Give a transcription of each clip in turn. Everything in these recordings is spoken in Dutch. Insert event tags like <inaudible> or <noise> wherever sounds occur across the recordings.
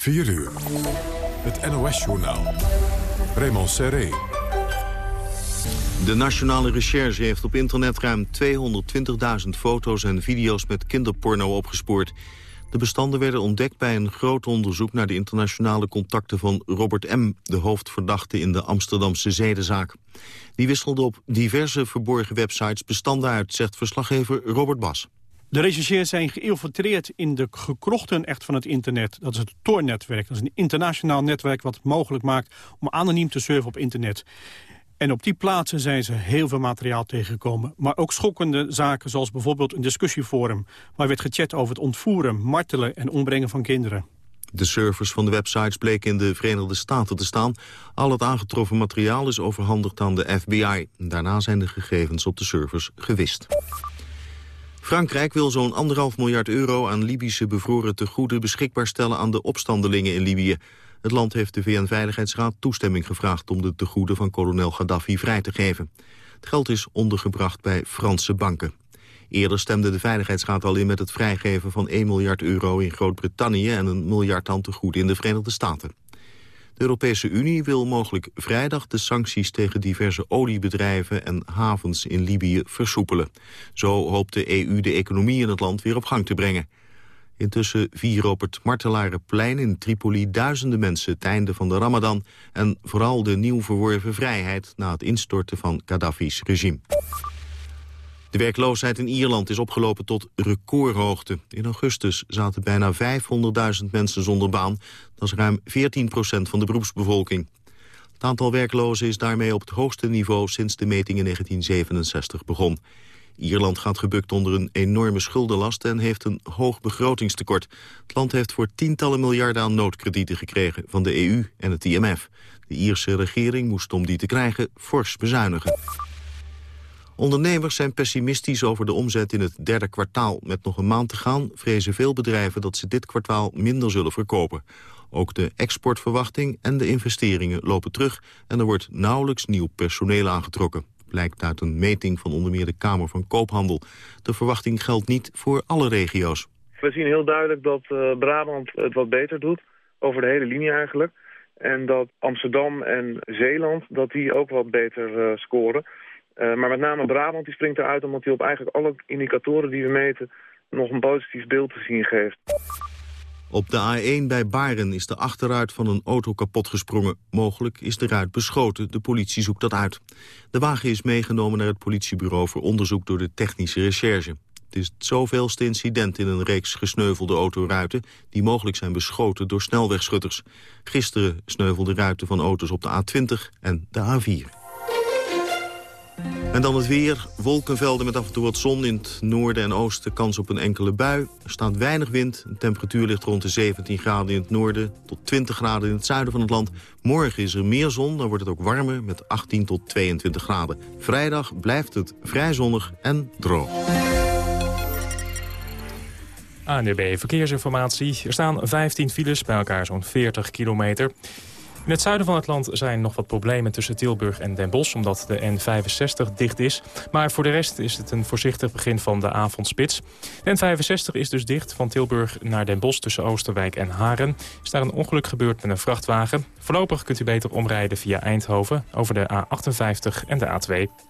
4 uur. Het NOS-journaal. Raymond Serré. De Nationale Recherche heeft op internet ruim 220.000 foto's en video's met kinderporno opgespoord. De bestanden werden ontdekt bij een groot onderzoek naar de internationale contacten van Robert M., de hoofdverdachte in de Amsterdamse zedenzaak. Die wisselde op diverse verborgen websites bestanden uit, zegt verslaggever Robert Bas. De rechercheurs zijn geïnfiltreerd in de gekrochten echt van het internet. Dat is het Tor-netwerk. Dat is een internationaal netwerk wat het mogelijk maakt om anoniem te surfen op internet. En op die plaatsen zijn ze heel veel materiaal tegengekomen. Maar ook schokkende zaken zoals bijvoorbeeld een discussieforum... waar werd gechat over het ontvoeren, martelen en ombrengen van kinderen. De servers van de websites bleken in de Verenigde Staten te staan. Al het aangetroffen materiaal is overhandigd aan de FBI. Daarna zijn de gegevens op de servers gewist. Frankrijk wil zo'n anderhalf miljard euro aan Libische bevroren tegoeden beschikbaar stellen aan de opstandelingen in Libië. Het land heeft de VN-veiligheidsraad toestemming gevraagd om de tegoeden van kolonel Gaddafi vrij te geven. Het geld is ondergebracht bij Franse banken. Eerder stemde de Veiligheidsraad al in met het vrijgeven van 1 miljard euro in Groot-Brittannië en een miljard aan tegoeden in de Verenigde Staten. De Europese Unie wil mogelijk vrijdag de sancties tegen diverse oliebedrijven en havens in Libië versoepelen. Zo hoopt de EU de economie in het land weer op gang te brengen. Intussen vieren op het Martelarenplein in Tripoli duizenden mensen het einde van de ramadan en vooral de nieuw verworven vrijheid na het instorten van Gaddafi's regime. De werkloosheid in Ierland is opgelopen tot recordhoogte. In augustus zaten bijna 500.000 mensen zonder baan. Dat is ruim 14% van de beroepsbevolking. Het aantal werklozen is daarmee op het hoogste niveau sinds de meting in 1967 begon. Ierland gaat gebukt onder een enorme schuldenlast en heeft een hoog begrotingstekort. Het land heeft voor tientallen miljarden aan noodkredieten gekregen van de EU en het IMF. De Ierse regering moest om die te krijgen fors bezuinigen. Ondernemers zijn pessimistisch over de omzet in het derde kwartaal. Met nog een maand te gaan vrezen veel bedrijven dat ze dit kwartaal minder zullen verkopen. Ook de exportverwachting en de investeringen lopen terug... en er wordt nauwelijks nieuw personeel aangetrokken. Blijkt uit een meting van onder meer de Kamer van Koophandel. De verwachting geldt niet voor alle regio's. We zien heel duidelijk dat uh, Brabant het wat beter doet. Over de hele linie eigenlijk. En dat Amsterdam en Zeeland dat die ook wat beter uh, scoren. Uh, maar met name Brabant die springt eruit omdat hij op eigenlijk alle indicatoren die we meten nog een positief beeld te zien geeft. Op de A1 bij Baren is de achteruit van een auto kapot gesprongen. Mogelijk is de ruit beschoten. De politie zoekt dat uit. De wagen is meegenomen naar het politiebureau voor onderzoek door de technische recherche. Het is het zoveelste incident in een reeks gesneuvelde autoruiten... die mogelijk zijn beschoten door snelwegschutters. Gisteren sneuvelden ruiten van auto's op de A20 en de A4. En dan het weer. Wolkenvelden met af en toe wat zon in het noorden en oosten. Kans op een enkele bui. Er staat weinig wind. De temperatuur ligt rond de 17 graden in het noorden... tot 20 graden in het zuiden van het land. Morgen is er meer zon. Dan wordt het ook warmer met 18 tot 22 graden. Vrijdag blijft het vrij zonnig en droog. ANDB Verkeersinformatie. Er staan 15 files, bij elkaar zo'n 40 kilometer. In het zuiden van het land zijn nog wat problemen tussen Tilburg en Den Bosch... omdat de N65 dicht is. Maar voor de rest is het een voorzichtig begin van de avondspits. De N65 is dus dicht van Tilburg naar Den Bosch tussen Oosterwijk en Haren. Is daar een ongeluk gebeurd met een vrachtwagen. Voorlopig kunt u beter omrijden via Eindhoven over de A58 en de A2.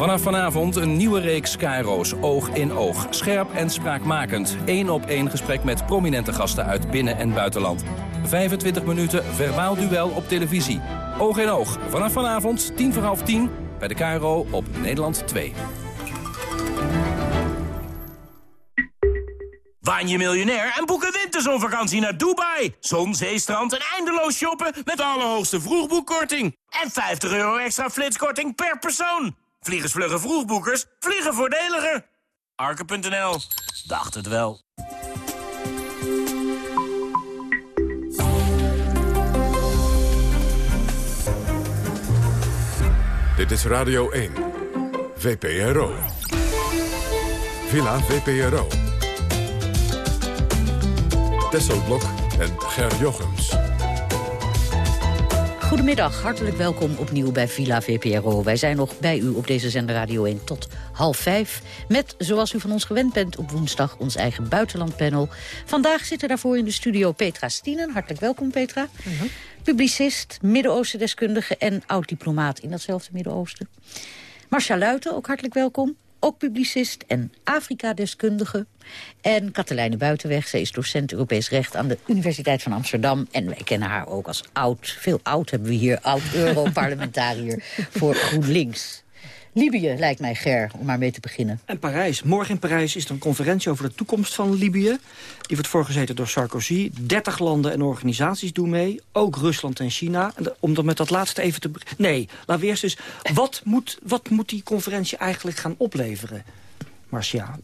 Vanaf vanavond een nieuwe reeks Cairo's Oog in Oog. Scherp en spraakmakend. Eén op één gesprek met prominente gasten uit binnen- en buitenland. 25 minuten verbaal duel op televisie. Oog in Oog. Vanaf vanavond, tien voor half tien, bij de Cairo op Nederland 2. Waan je miljonair en boek een winterzonvakantie naar Dubai. Zon, zee, strand en eindeloos shoppen met de allerhoogste vroegboekkorting. En 50 euro extra flitskorting per persoon. Vliegensvlugge vroegboekers vliegen voordeliger. Arke.nl. Dacht het wel. Dit is Radio 1. VPRO. Villa VPRO. Tesselblok en Ger Jochems. Goedemiddag, hartelijk welkom opnieuw bij Villa VPRO. Wij zijn nog bij u op deze zender Radio 1 tot half vijf. Met, zoals u van ons gewend bent, op woensdag ons eigen buitenlandpanel. Vandaag zitten daarvoor in de studio Petra Stienen. Hartelijk welkom, Petra. Publicist, Midden-Oosten-deskundige en oud-diplomaat in datzelfde Midden-Oosten. Marcia Luiten, ook hartelijk welkom ook publicist en Afrika-deskundige. En Katelijne Buitenweg, zij is docent Europees Recht aan de Universiteit van Amsterdam. En wij kennen haar ook als oud, veel oud hebben we hier, oud-Europarlementariër <laughs> voor GroenLinks. Libië lijkt mij, Ger, om maar mee te beginnen. En Parijs. Morgen in Parijs is er een conferentie over de toekomst van Libië. Die wordt voorgezeten door Sarkozy. 30 landen en organisaties doen mee. Ook Rusland en China. Om dan met dat laatste even te... Nee, laten we eerst dus... Wat moet, wat moet die conferentie eigenlijk gaan opleveren? Marcia,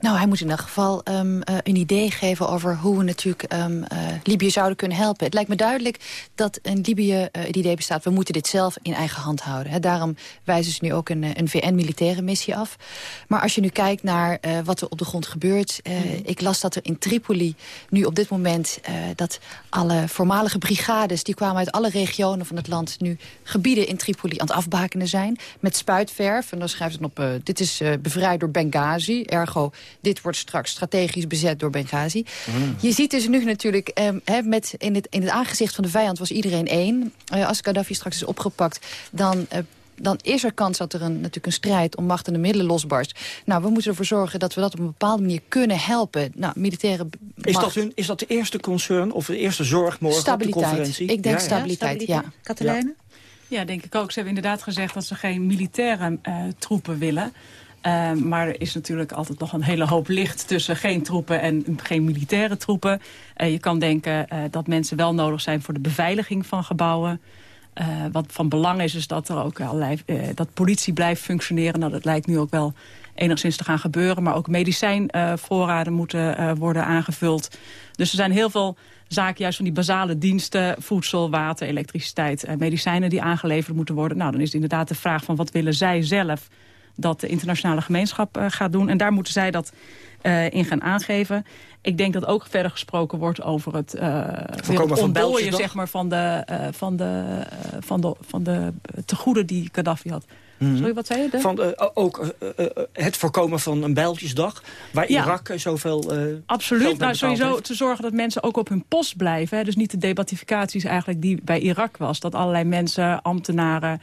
nou, hij moet in elk geval um, uh, een idee geven over hoe we natuurlijk um, uh, Libië zouden kunnen helpen. Het lijkt me duidelijk dat in Libië uh, het idee bestaat... we moeten dit zelf in eigen hand houden. Daarom wijzen ze nu ook een, een VN-militaire missie af. Maar als je nu kijkt naar wat er op de grond gebeurt... Mm -hmm. ik las dat er in Tripoli nu op dit moment... dat alle voormalige brigades, die kwamen uit alle regionen van het land... nu gebieden in Tripoli aan het afbakenen zijn. Met spuitverf, en dan schrijft het op... dit is bevrijd door Benghazi, ergo dit wordt straks strategisch bezet door Benghazi. Mm. Je ziet dus nu natuurlijk, eh, met in, het, in het aangezicht van de vijand was iedereen één. Uh, als Gaddafi straks is opgepakt, dan... Uh, dan is er kans dat er een, natuurlijk een strijd om macht en de middelen losbarst. Nou, we moeten ervoor zorgen dat we dat op een bepaalde manier kunnen helpen. Nou, militaire is dat, hun, is dat de eerste concern of de eerste zorg morgen stabiliteit. op de conferentie? Ik denk ja, stabiliteit, ja. ja. Katelijne? Ja. ja. denk ik ook. Ze hebben inderdaad gezegd dat ze geen militaire uh, troepen willen. Uh, maar er is natuurlijk altijd nog een hele hoop licht tussen geen troepen en geen militaire troepen. Uh, je kan denken uh, dat mensen wel nodig zijn voor de beveiliging van gebouwen. wat van belang is, is dat er ook dat politie blijft functioneren. Nou, dat lijkt nu ook wel enigszins te gaan gebeuren. Maar ook medicijnvoorraden moeten worden aangevuld. Dus er zijn heel veel zaken juist van die basale diensten... voedsel, water, elektriciteit, en medicijnen die aangeleverd moeten worden. Nou, dan is het inderdaad de vraag van wat willen zij zelf dat de internationale gemeenschap uh, gaat doen. En daar moeten zij dat uh, in gaan aangeven. Ik denk dat ook verder gesproken wordt over het, uh, het ontdooien zeg maar, van, de, van, de, van, de, van de tegoeden die Gaddafi had. Mm Sorry, wat zei je? De? Van, uh, ook uh, het voorkomen van een bijltjesdag, waar ja. Irak zoveel Absoluut, nou sowieso heeft. te zorgen dat mensen ook op hun post blijven. Hè. Dus niet de debatificaties eigenlijk die bij Irak was. Dat allerlei mensen, ambtenaren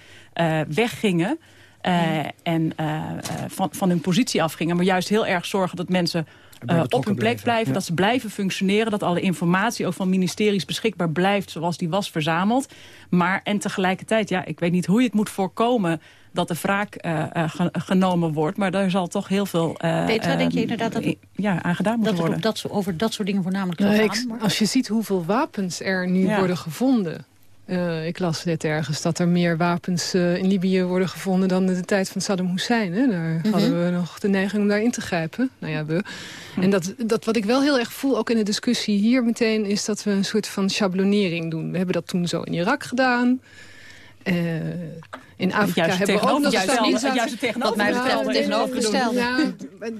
weggingen. Uh, en uh, van, van hun positie afgingen. Maar juist heel erg zorgen dat mensen uh, op hun plek blijven. blijven ja. Dat ze blijven functioneren. Dat alle informatie ook van ministeries beschikbaar blijft zoals die was verzameld. Maar en tegelijkertijd, ja, ik weet niet hoe je het moet voorkomen dat de wraak uh, ge genomen wordt. Maar daar zal toch heel veel uh, Petra, denk je inderdaad dat ja, aan gedaan moet dat worden? Dat over dat soort dingen voornamelijk nou, ik, gaan, maar... Als je ziet hoeveel wapens er nu ja. worden gevonden... Uh, ik las net ergens dat er meer wapens uh, in Libië worden gevonden... dan in de tijd van Saddam Hussein. Hè? Daar mm -hmm. hadden we nog de neiging om daarin te grijpen. Nou ja, we. En dat, dat wat ik wel heel erg voel, ook in de discussie hier meteen... is dat we een soort van schablonering doen. We hebben dat toen zo in Irak gedaan... Uh, in Afrika juist hebben we ook nog juist, juist het tegenovergestelde. Ja,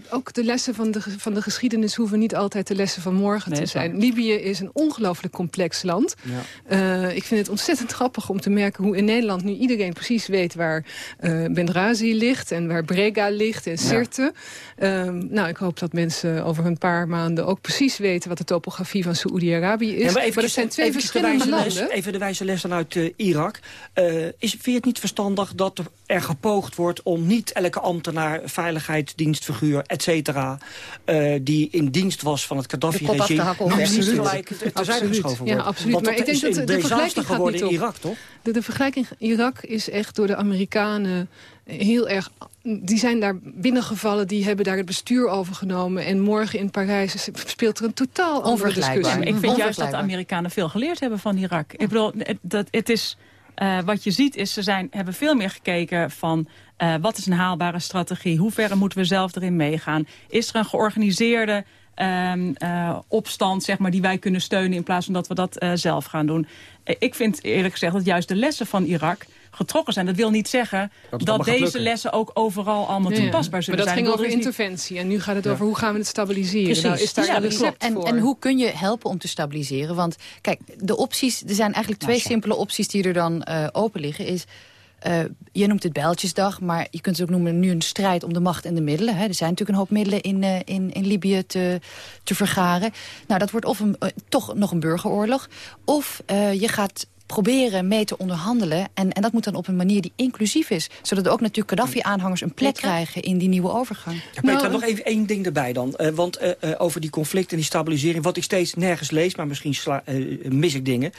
ook de lessen van de, van de geschiedenis hoeven niet altijd de lessen van morgen nee, te zijn. Libië is een ongelooflijk complex land. Ja. Uh, ik vind het ontzettend grappig om te merken hoe in Nederland nu iedereen precies weet waar uh, Benghazi ligt en waar Brega ligt en Sirte. Ja. Um, nou, ik hoop dat mensen over een paar maanden ook precies weten wat de topografie van Saoedi-Arabië is. Ja, maar, maar er zijn twee verschillende landen. Les, even de wijze les dan uit uh, Irak. Uh, is, vind je het niet verstandig dat er gepoogd wordt om niet elke ambtenaar, veiligheidsdienstfiguur, et cetera, uh, die in dienst was van het Gaddafi-regime, nog niet gelijk terzijde geschoven wordt. Ja, absoluut. Want maar ik denk dat de, de vergelijking geworden in Irak, toch? De, de vergelijking in Irak is echt door de Amerikanen heel erg... Die zijn daar binnengevallen, die hebben daar het bestuur overgenomen... en morgen in Parijs speelt er een totaal andere discussie. ik vind juist dat de Amerikanen veel geleerd hebben van Irak. Ik bedoel, dat, het is... Uh, wat je ziet is, ze zijn, hebben veel meer gekeken van... Uh, wat is een haalbare strategie? Hoe ver moeten we zelf erin meegaan? Is er een georganiseerde um, uh, opstand zeg maar, die wij kunnen steunen... in plaats van dat we dat zelf gaan doen? ik vind eerlijk gezegd dat juist de lessen van Irak getrokken zijn. Dat wil niet zeggen dat, deze lessen ook overal allemaal toepasbaar zullen zijn. Maar dat ging over interventie en nu gaat het over hoe gaan we het stabiliseren. Nou, is daar een recept en, En hoe kun je helpen om te stabiliseren? Want kijk, de opties, er zijn eigenlijk twee simpele opties die er dan uh, open liggen. Is uh, je noemt het Bijltjesdag, maar je kunt het ook noemen nu een strijd om de macht en de middelen. Hè. Er zijn natuurlijk een hoop middelen in, uh, in, in Libië te, te vergaren. Nou, dat wordt of een, uh, toch nog een burgeroorlog. Of je gaat proberen mee te onderhandelen. En, en dat moet dan op een manier die inclusief is. Zodat ook natuurlijk Gaddafi-aanhangers een plek krijgen in die nieuwe overgang. Ja, Petra, nou, nog even één ding erbij dan. Uh, want uh, uh, over die conflicten en die stabilisering... wat ik steeds nergens lees, maar misschien mis ik dingen.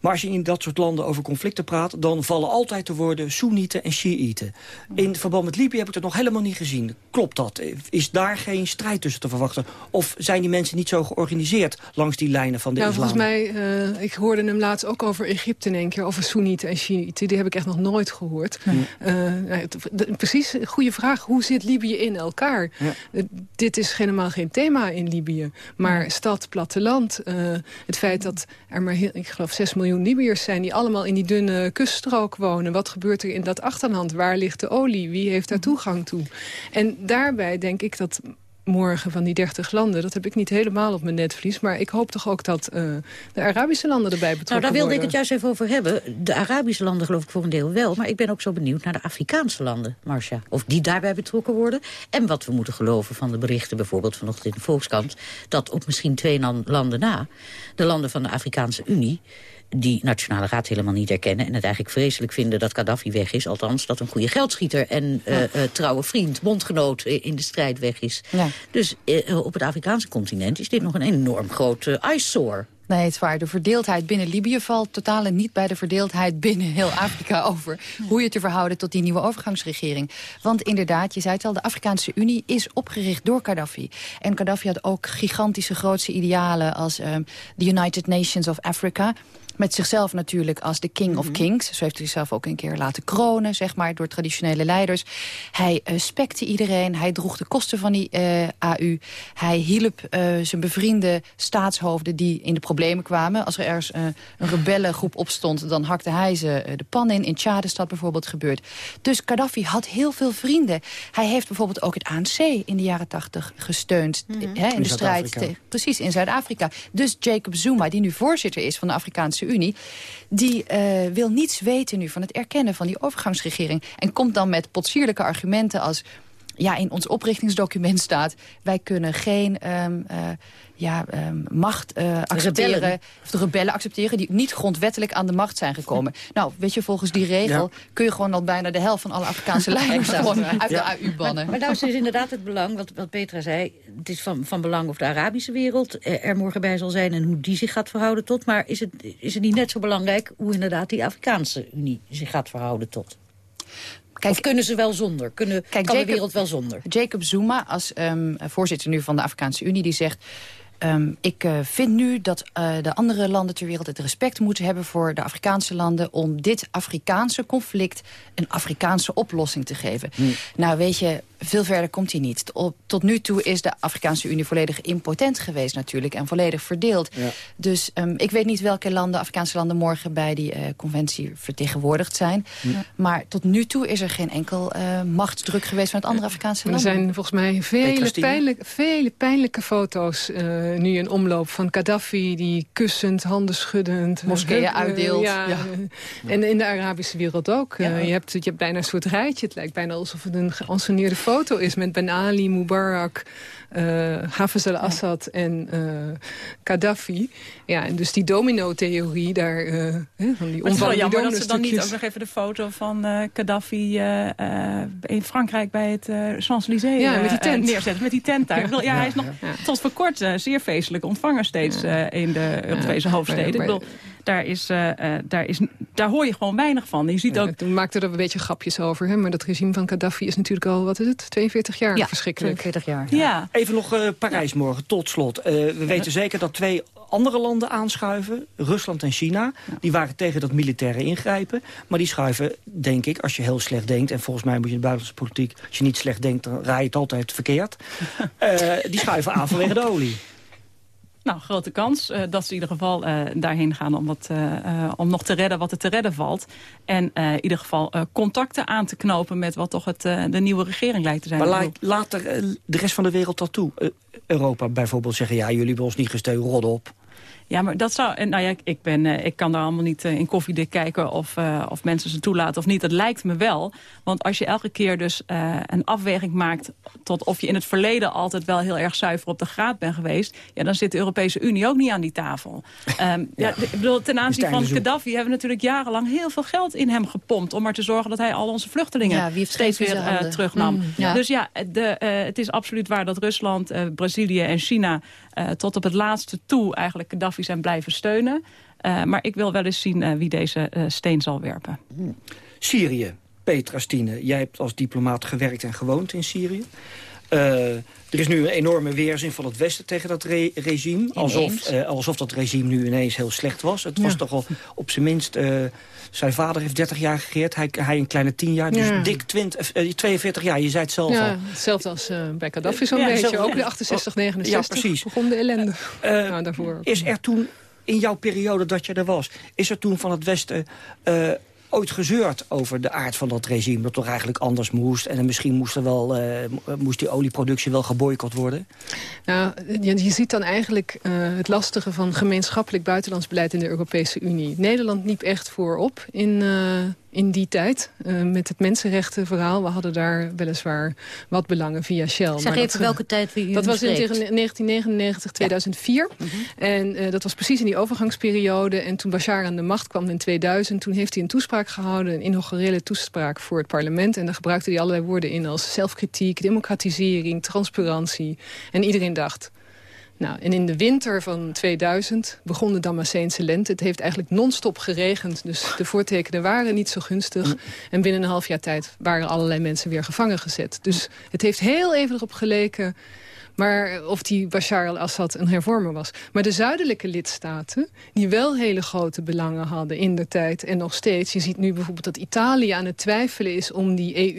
Maar als je in dat soort landen over conflicten praat... dan vallen altijd de woorden Soenieten en Shiiten. In verband met Libië heb ik dat nog helemaal niet gezien. Klopt dat? Is daar geen strijd tussen te verwachten? Of zijn die mensen niet zo georganiseerd langs die lijnen van de nou, islam? Volgens mij, ik hoorde hem laatst ook over Egypte in één keer over Soenieten en Shiiten. Die heb ik echt nog nooit gehoord. Uh, precies, goede vraag. Hoe zit Libië in elkaar? Uh, dit is helemaal geen thema in Libië. Maar stad, platteland. Uh, het feit dat er maar, heel, ik geloof, 6 miljoen Libiërs zijn... die allemaal in die dunne kuststrook wonen. Wat gebeurt er in dat achterland? Waar ligt de olie? Wie heeft daar toegang toe? En daarbij denk ik dat morgen van die 30 landen. Dat heb ik niet helemaal op mijn netvlies. Maar ik hoop toch ook dat uh, de Arabische landen erbij betrokken worden. Nou, daar wilde worden. ik het juist even over hebben. De Arabische landen geloof ik voor een deel wel. Maar ik ben ook zo benieuwd naar de Afrikaanse landen, Marcia. Of die daarbij betrokken worden. En wat we moeten geloven van de berichten bijvoorbeeld vanochtend in de Volkskrant. Dat op misschien twee landen na, de landen van de Afrikaanse Unie die Nationale Raad helemaal niet erkennen... en het eigenlijk vreselijk vinden dat Gaddafi weg is. Althans, dat een goede geldschieter en uh, uh, trouwe vriend, bondgenoot in de strijd weg is. Ja. Dus uh, op het Afrikaanse continent is dit nog een enorm groot eyesore. Nee, het is waar. De verdeeldheid binnen Libië valt totaal niet bij de verdeeldheid binnen heel Afrika <laughs> over. Hoe je te verhouden tot die nieuwe overgangsregering. Want inderdaad, je zei het al, de Afrikaanse Unie is opgericht door Gaddafi. En Gaddafi had ook gigantische grootse idealen als um, the United Nations of Africa met zichzelf natuurlijk als de king of kings. Zo heeft hij zichzelf ook een keer laten kronen, zeg maar, door traditionele leiders. Hij uh, spekte iedereen, hij droeg de kosten van die uh, AU. Hij hielp uh, zijn bevriende staatshoofden die in de problemen kwamen. Als er ergens een rebellengroep opstond, dan hakte hij ze de pan in. In Tjaad is dat bijvoorbeeld gebeurd. Dus Gaddafi had heel veel vrienden. Hij heeft bijvoorbeeld ook het ANC in de jaren tachtig gesteund. Mm -hmm. hè, in, in de strijd tegen, precies, in Zuid-Afrika. Dus Jacob Zuma, die nu voorzitter is van de Afrikaanse Unie... die uh, wil niets weten nu van het erkennen van die overgangsregering. En komt dan met potsierlijke argumenten als... ja, in ons oprichtingsdocument staat... wij kunnen geen um, uh, ja, um, macht uh, accepteren... Rebellen. of de rebellen accepteren... die niet grondwettelijk aan de macht zijn gekomen. nou, weet je, volgens die regel... Ja. kun je gewoon al bijna de helft van alle Afrikaanse <laughs> leiders... gewoon uit ja. de AU bannen. Maar, maar nou is dus inderdaad het belang, wat, wat Petra zei... het is van, van belang of de Arabische wereld er morgen bij zal zijn... en hoe die zich gaat verhouden tot. Maar is het, is het niet net zo belangrijk... hoe inderdaad die Afrikaanse Unie zich gaat verhouden tot? Kijk, of kunnen ze wel zonder? Kunnen, kijk, kan Jacob, de wereld wel zonder? Jacob Zuma, als um, voorzitter nu van de Afrikaanse Unie, die zegt... Um, ik uh, vind nu dat uh, de andere landen ter wereld het respect moeten hebben voor de Afrikaanse landen om dit Afrikaanse conflict een Afrikaanse oplossing te geven. Hmm. Nou weet je, veel verder komt hij niet. Tot, tot nu toe is de Afrikaanse Unie volledig impotent geweest natuurlijk en volledig verdeeld. Ja. Dus um, ik weet niet welke landen, Afrikaanse landen morgen bij die uh, conventie vertegenwoordigd zijn. Maar tot nu toe is er geen enkel machtsdruk geweest van het andere Afrikaanse landen. Er zijn volgens mij vele, pijnlijk, vele pijnlijke foto's uh, nu in omloop van Gaddafi... die kussend, handen schuddend... Moskeeën uitdeelt. Ja, ja. En in de Arabische wereld ook. Ja. Uh, je, hebt, je hebt bijna een soort rijtje. Het lijkt bijna alsof het een geanceneerde foto is... met Ben Ali, Mubarak, uh, Hafez al-Assad en uh, Gaddafi. Ja, en dus die domino-theorie daar... Uh, van die maar het is wel jammer dat ze dan niet ook nog even de foto van uh, Gaddafi... Uh, in Frankrijk bij het uh, Champs-Élysées ja, met die tent. neerzetten. Met die tent daar. Ja, ja, hij is nog ja. tot voor kort zeer feestelijk ontvangen steeds in de Europese hoofdsteden. Ik bedoel, daar, is, uh, uh, daar, is, daar hoor je gewoon weinig van. Je ziet ja, ook... Toen maakten er een beetje grapjes over. Hè? Maar dat regime van Gaddafi is natuurlijk al, wat is het, 42 jaar ja, verschrikkelijk. 42 jaar. Ja. ja. Even nog uh, Parijs morgen, tot slot. we weten zeker dat twee andere landen aanschuiven. Rusland en China. Die waren tegen dat militaire ingrijpen. Maar die schuiven, denk ik, als je heel slecht denkt... en volgens mij moet je in de buitenlandse politiek... als je niet slecht denkt, dan raai je het altijd verkeerd. <laughs> die schuiven aan vanwege de olie. Nou, grote kans uh, dat ze in ieder geval uh, daarheen gaan om, wat, uh, om nog te redden wat er te redden valt. En in ieder geval contacten aan te knopen met wat toch het, de nieuwe regering lijkt te zijn. Maar laat, laat er, de rest van de wereld dat toe? Europa bijvoorbeeld zeggen, ja, jullie hebben ons niet gesteund, rot op. Ja, maar dat zou... Nou ja, ik, ben, eh, ik kan daar allemaal niet eh, in koffiedik kijken of, uh, of mensen ze toelaten of niet. Dat lijkt me wel. Want als je elke keer dus uh, een afweging maakt... tot of je in het verleden altijd wel heel erg zuiver op de graad bent geweest... ja, dan zit de Europese Unie ook niet aan die tafel. Um, <laughs> ja. ja. ik bedoel, ten aanzien van Gaddafi hebben we natuurlijk jarenlang heel veel geld in hem gepompt... om maar te zorgen dat hij al onze vluchtelingen ja, steeds weer uh, terugnam. Mm, ja. Dus ja, de, uh, het is absoluut waar dat Rusland, Brazilië en China... tot op het laatste toe eigenlijk Gaddafi zijn blijven steunen. Uh, maar ik wil wel eens zien uh, wie deze uh, steen zal werpen. Syrië, Petra Stine. Jij hebt als diplomaat gewerkt en gewoond in Syrië. Er is nu een enorme weerzin van het Westen tegen dat re regime. Alsof, alsof dat regime nu ineens heel slecht was. Het was toch al op zijn minst... zijn vader heeft 30 jaar geregeerd, hij, hij een kleine 10 jaar. Dus ja. dik 20, 42 jaar, je zei het zelf ja, al. Hetzelfde als bij Gaddafi zo'n beetje. Zelf, ook de 68, 69 ja, precies. begon de ellende. Nou, daarvoor. Is er toen, in jouw periode dat je er was... is er toen van het Westen uh, ooit gezeurd over de aard van dat regime. Dat toch eigenlijk anders moest. En misschien moest, er wel, uh, moest die olieproductie wel geboycott worden. Nou, je, ziet dan eigenlijk uh, het lastige van gemeenschappelijk buitenlands beleid in de Europese Unie. Nederland liep echt voorop in, uh, in die tijd. Uh, met het mensenrechtenverhaal. We hadden daar weliswaar wat belangen via Shell. Zeg maar even dat, welke tijd we Dat was in 1999, 2004. Ja. Mm -hmm. En uh, dat was precies in die overgangsperiode. En toen Bashar aan de macht kwam in 2000... toen heeft hij een toespraak gehouden, een inaugurele toespraak voor het parlement. En daar gebruikte hij allerlei woorden in als zelfkritiek, democratisering, transparantie. En iedereen dacht... Nou, en in de winter van 2000 begon de Damascense lente. Het heeft eigenlijk non-stop geregend, dus de voortekenen waren niet zo gunstig. En binnen een half jaar tijd waren allerlei mensen weer gevangen gezet. Dus het heeft heel even erop geleken... Maar of die Bashar al-Assad een hervormer was. Maar de zuidelijke lidstaten, die wel hele grote belangen hadden in de tijd en nog steeds. Je ziet nu bijvoorbeeld dat Italië aan het twijfelen is om die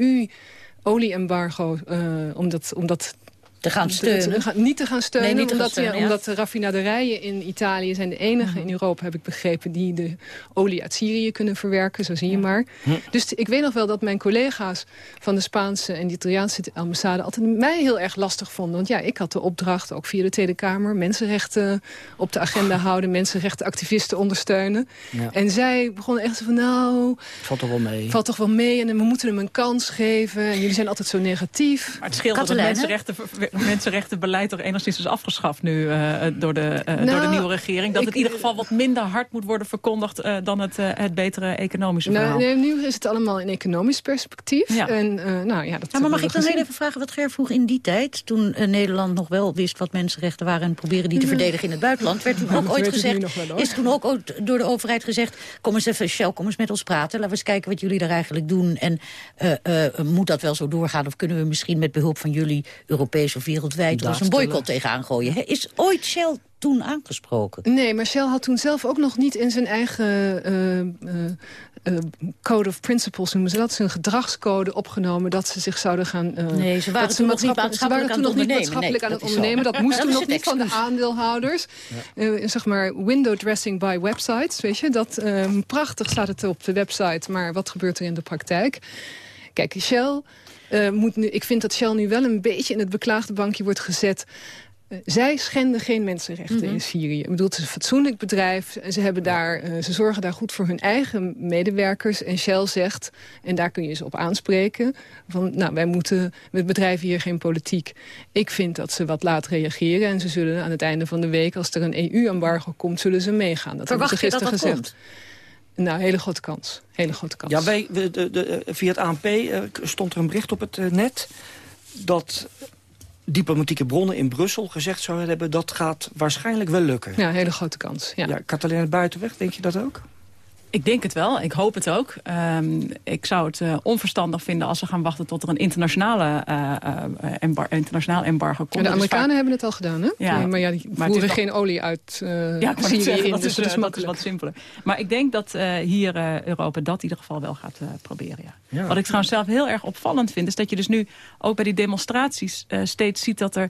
EU-olieembargo, uh, om, dat, om dat te gaan steunen. niet te gaan steunen, nee, omdat, steunen, ja. omdat de raffinaderijen in Italië zijn de enige mm in Europa, heb ik begrepen, die de olie uit Syrië kunnen verwerken, zo zie je maar. Mm -hmm. Dus ik weet nog wel dat mijn collega's van de Spaanse en de Italiaanse ambassade altijd mij heel erg lastig vonden. Want ja, ik had de opdracht, ook via de Tweede Kamer, mensenrechten op de agenda houden, mensenrechtenactivisten ondersteunen. Ja. En zij begonnen echt van, nou... Valt toch wel mee. Valt toch wel mee en we moeten hem een kans geven. En jullie zijn altijd zo negatief. Maar het scheelt dat mensenrechten mensenrechtenbeleid toch enigszins is afgeschaft nu uh, door, de, uh, nou, door de nieuwe regering. Dat ik, het in ieder geval wat minder hard moet worden verkondigd uh, dan het, het betere economische nou, verhaal. Nee, nu is het allemaal in economisch perspectief. Ja. En, nou, ja, dat ja, maar mag ik dan heel even vragen wat Ger vroeg in die tijd? Toen Nederland nog wel wist wat mensenrechten waren en proberen die te verdedigen in het buitenland. Werd toen <laughs> ook ooit gezegd, is toen ook door de overheid gezegd, kom eens even Shell, kom eens met ons praten. Laten we eens kijken wat jullie daar eigenlijk doen. En moet dat wel zo doorgaan of kunnen we misschien met behulp van jullie Europees of wereldwijd er was een boycott tegenaan gooien. Is ooit Shell toen aangesproken? Nee, maar Shell had toen zelf ook nog niet in zijn eigen uh, uh, uh, code of principles, noemen ze dat, zijn gedragscode opgenomen dat ze zich zouden gaan... nee, ze waren toen nog niet maatschappelijk aan het ondernemen. Maatschappelijk nee, aan het ondernemen. Dat moest toen <laughs> nog niet van de aandeelhouders. Ja. zeg maar window dressing by websites, weet je. Dat, ehm, prachtig staat het op de website, maar wat gebeurt er in de praktijk? Kijk, Shell uh, moet nu, ik vind dat Shell nu wel een beetje in het beklaagde bankje wordt gezet. Uh, zij schenden geen mensenrechten mm -hmm. in Syrië. Ik bedoel, het is een fatsoenlijk bedrijf. En ze, hebben daar, uh, ze zorgen daar goed voor hun eigen medewerkers. En Shell zegt, en daar kun je ze op aanspreken... van, nou, wij moeten, we bedrijven hier geen politiek. Ik vind dat ze wat laat reageren. En ze zullen aan het einde van de week, als er een EU-embargo komt... zullen ze meegaan. Dat Verwacht je dat dat gezegd. komt? Nou, hele grote kans. Hele grote kans. Ja, wij, de, de, de, via het ANP uh, stond er een bericht op het uh, net... dat diplomatieke bronnen in Brussel gezegd zouden hebben... dat gaat waarschijnlijk wel lukken. Ja, hele grote kans. Ja, ja Catalina Buitenweg, denk je dat ook? Ik denk het wel. Ik hoop het ook. Um, ik zou het uh, onverstandig vinden als ze gaan wachten tot er een internationale, uh, uh, embar internationaal embargo komt. Ja, de Amerikanen hebben het al gedaan, hè? Ja. Nee, maar ja, die maar voeren geen olie uit ja, Syrië in, <laughs> dat, dus is, dat, is wat simpeler. Maar ik denk dat hier Europa dat in ieder geval wel gaat proberen, ja. ja. Wat ik trouwens zelf heel erg opvallend vind... is dat je dus nu ook bij die demonstraties steeds ziet dat er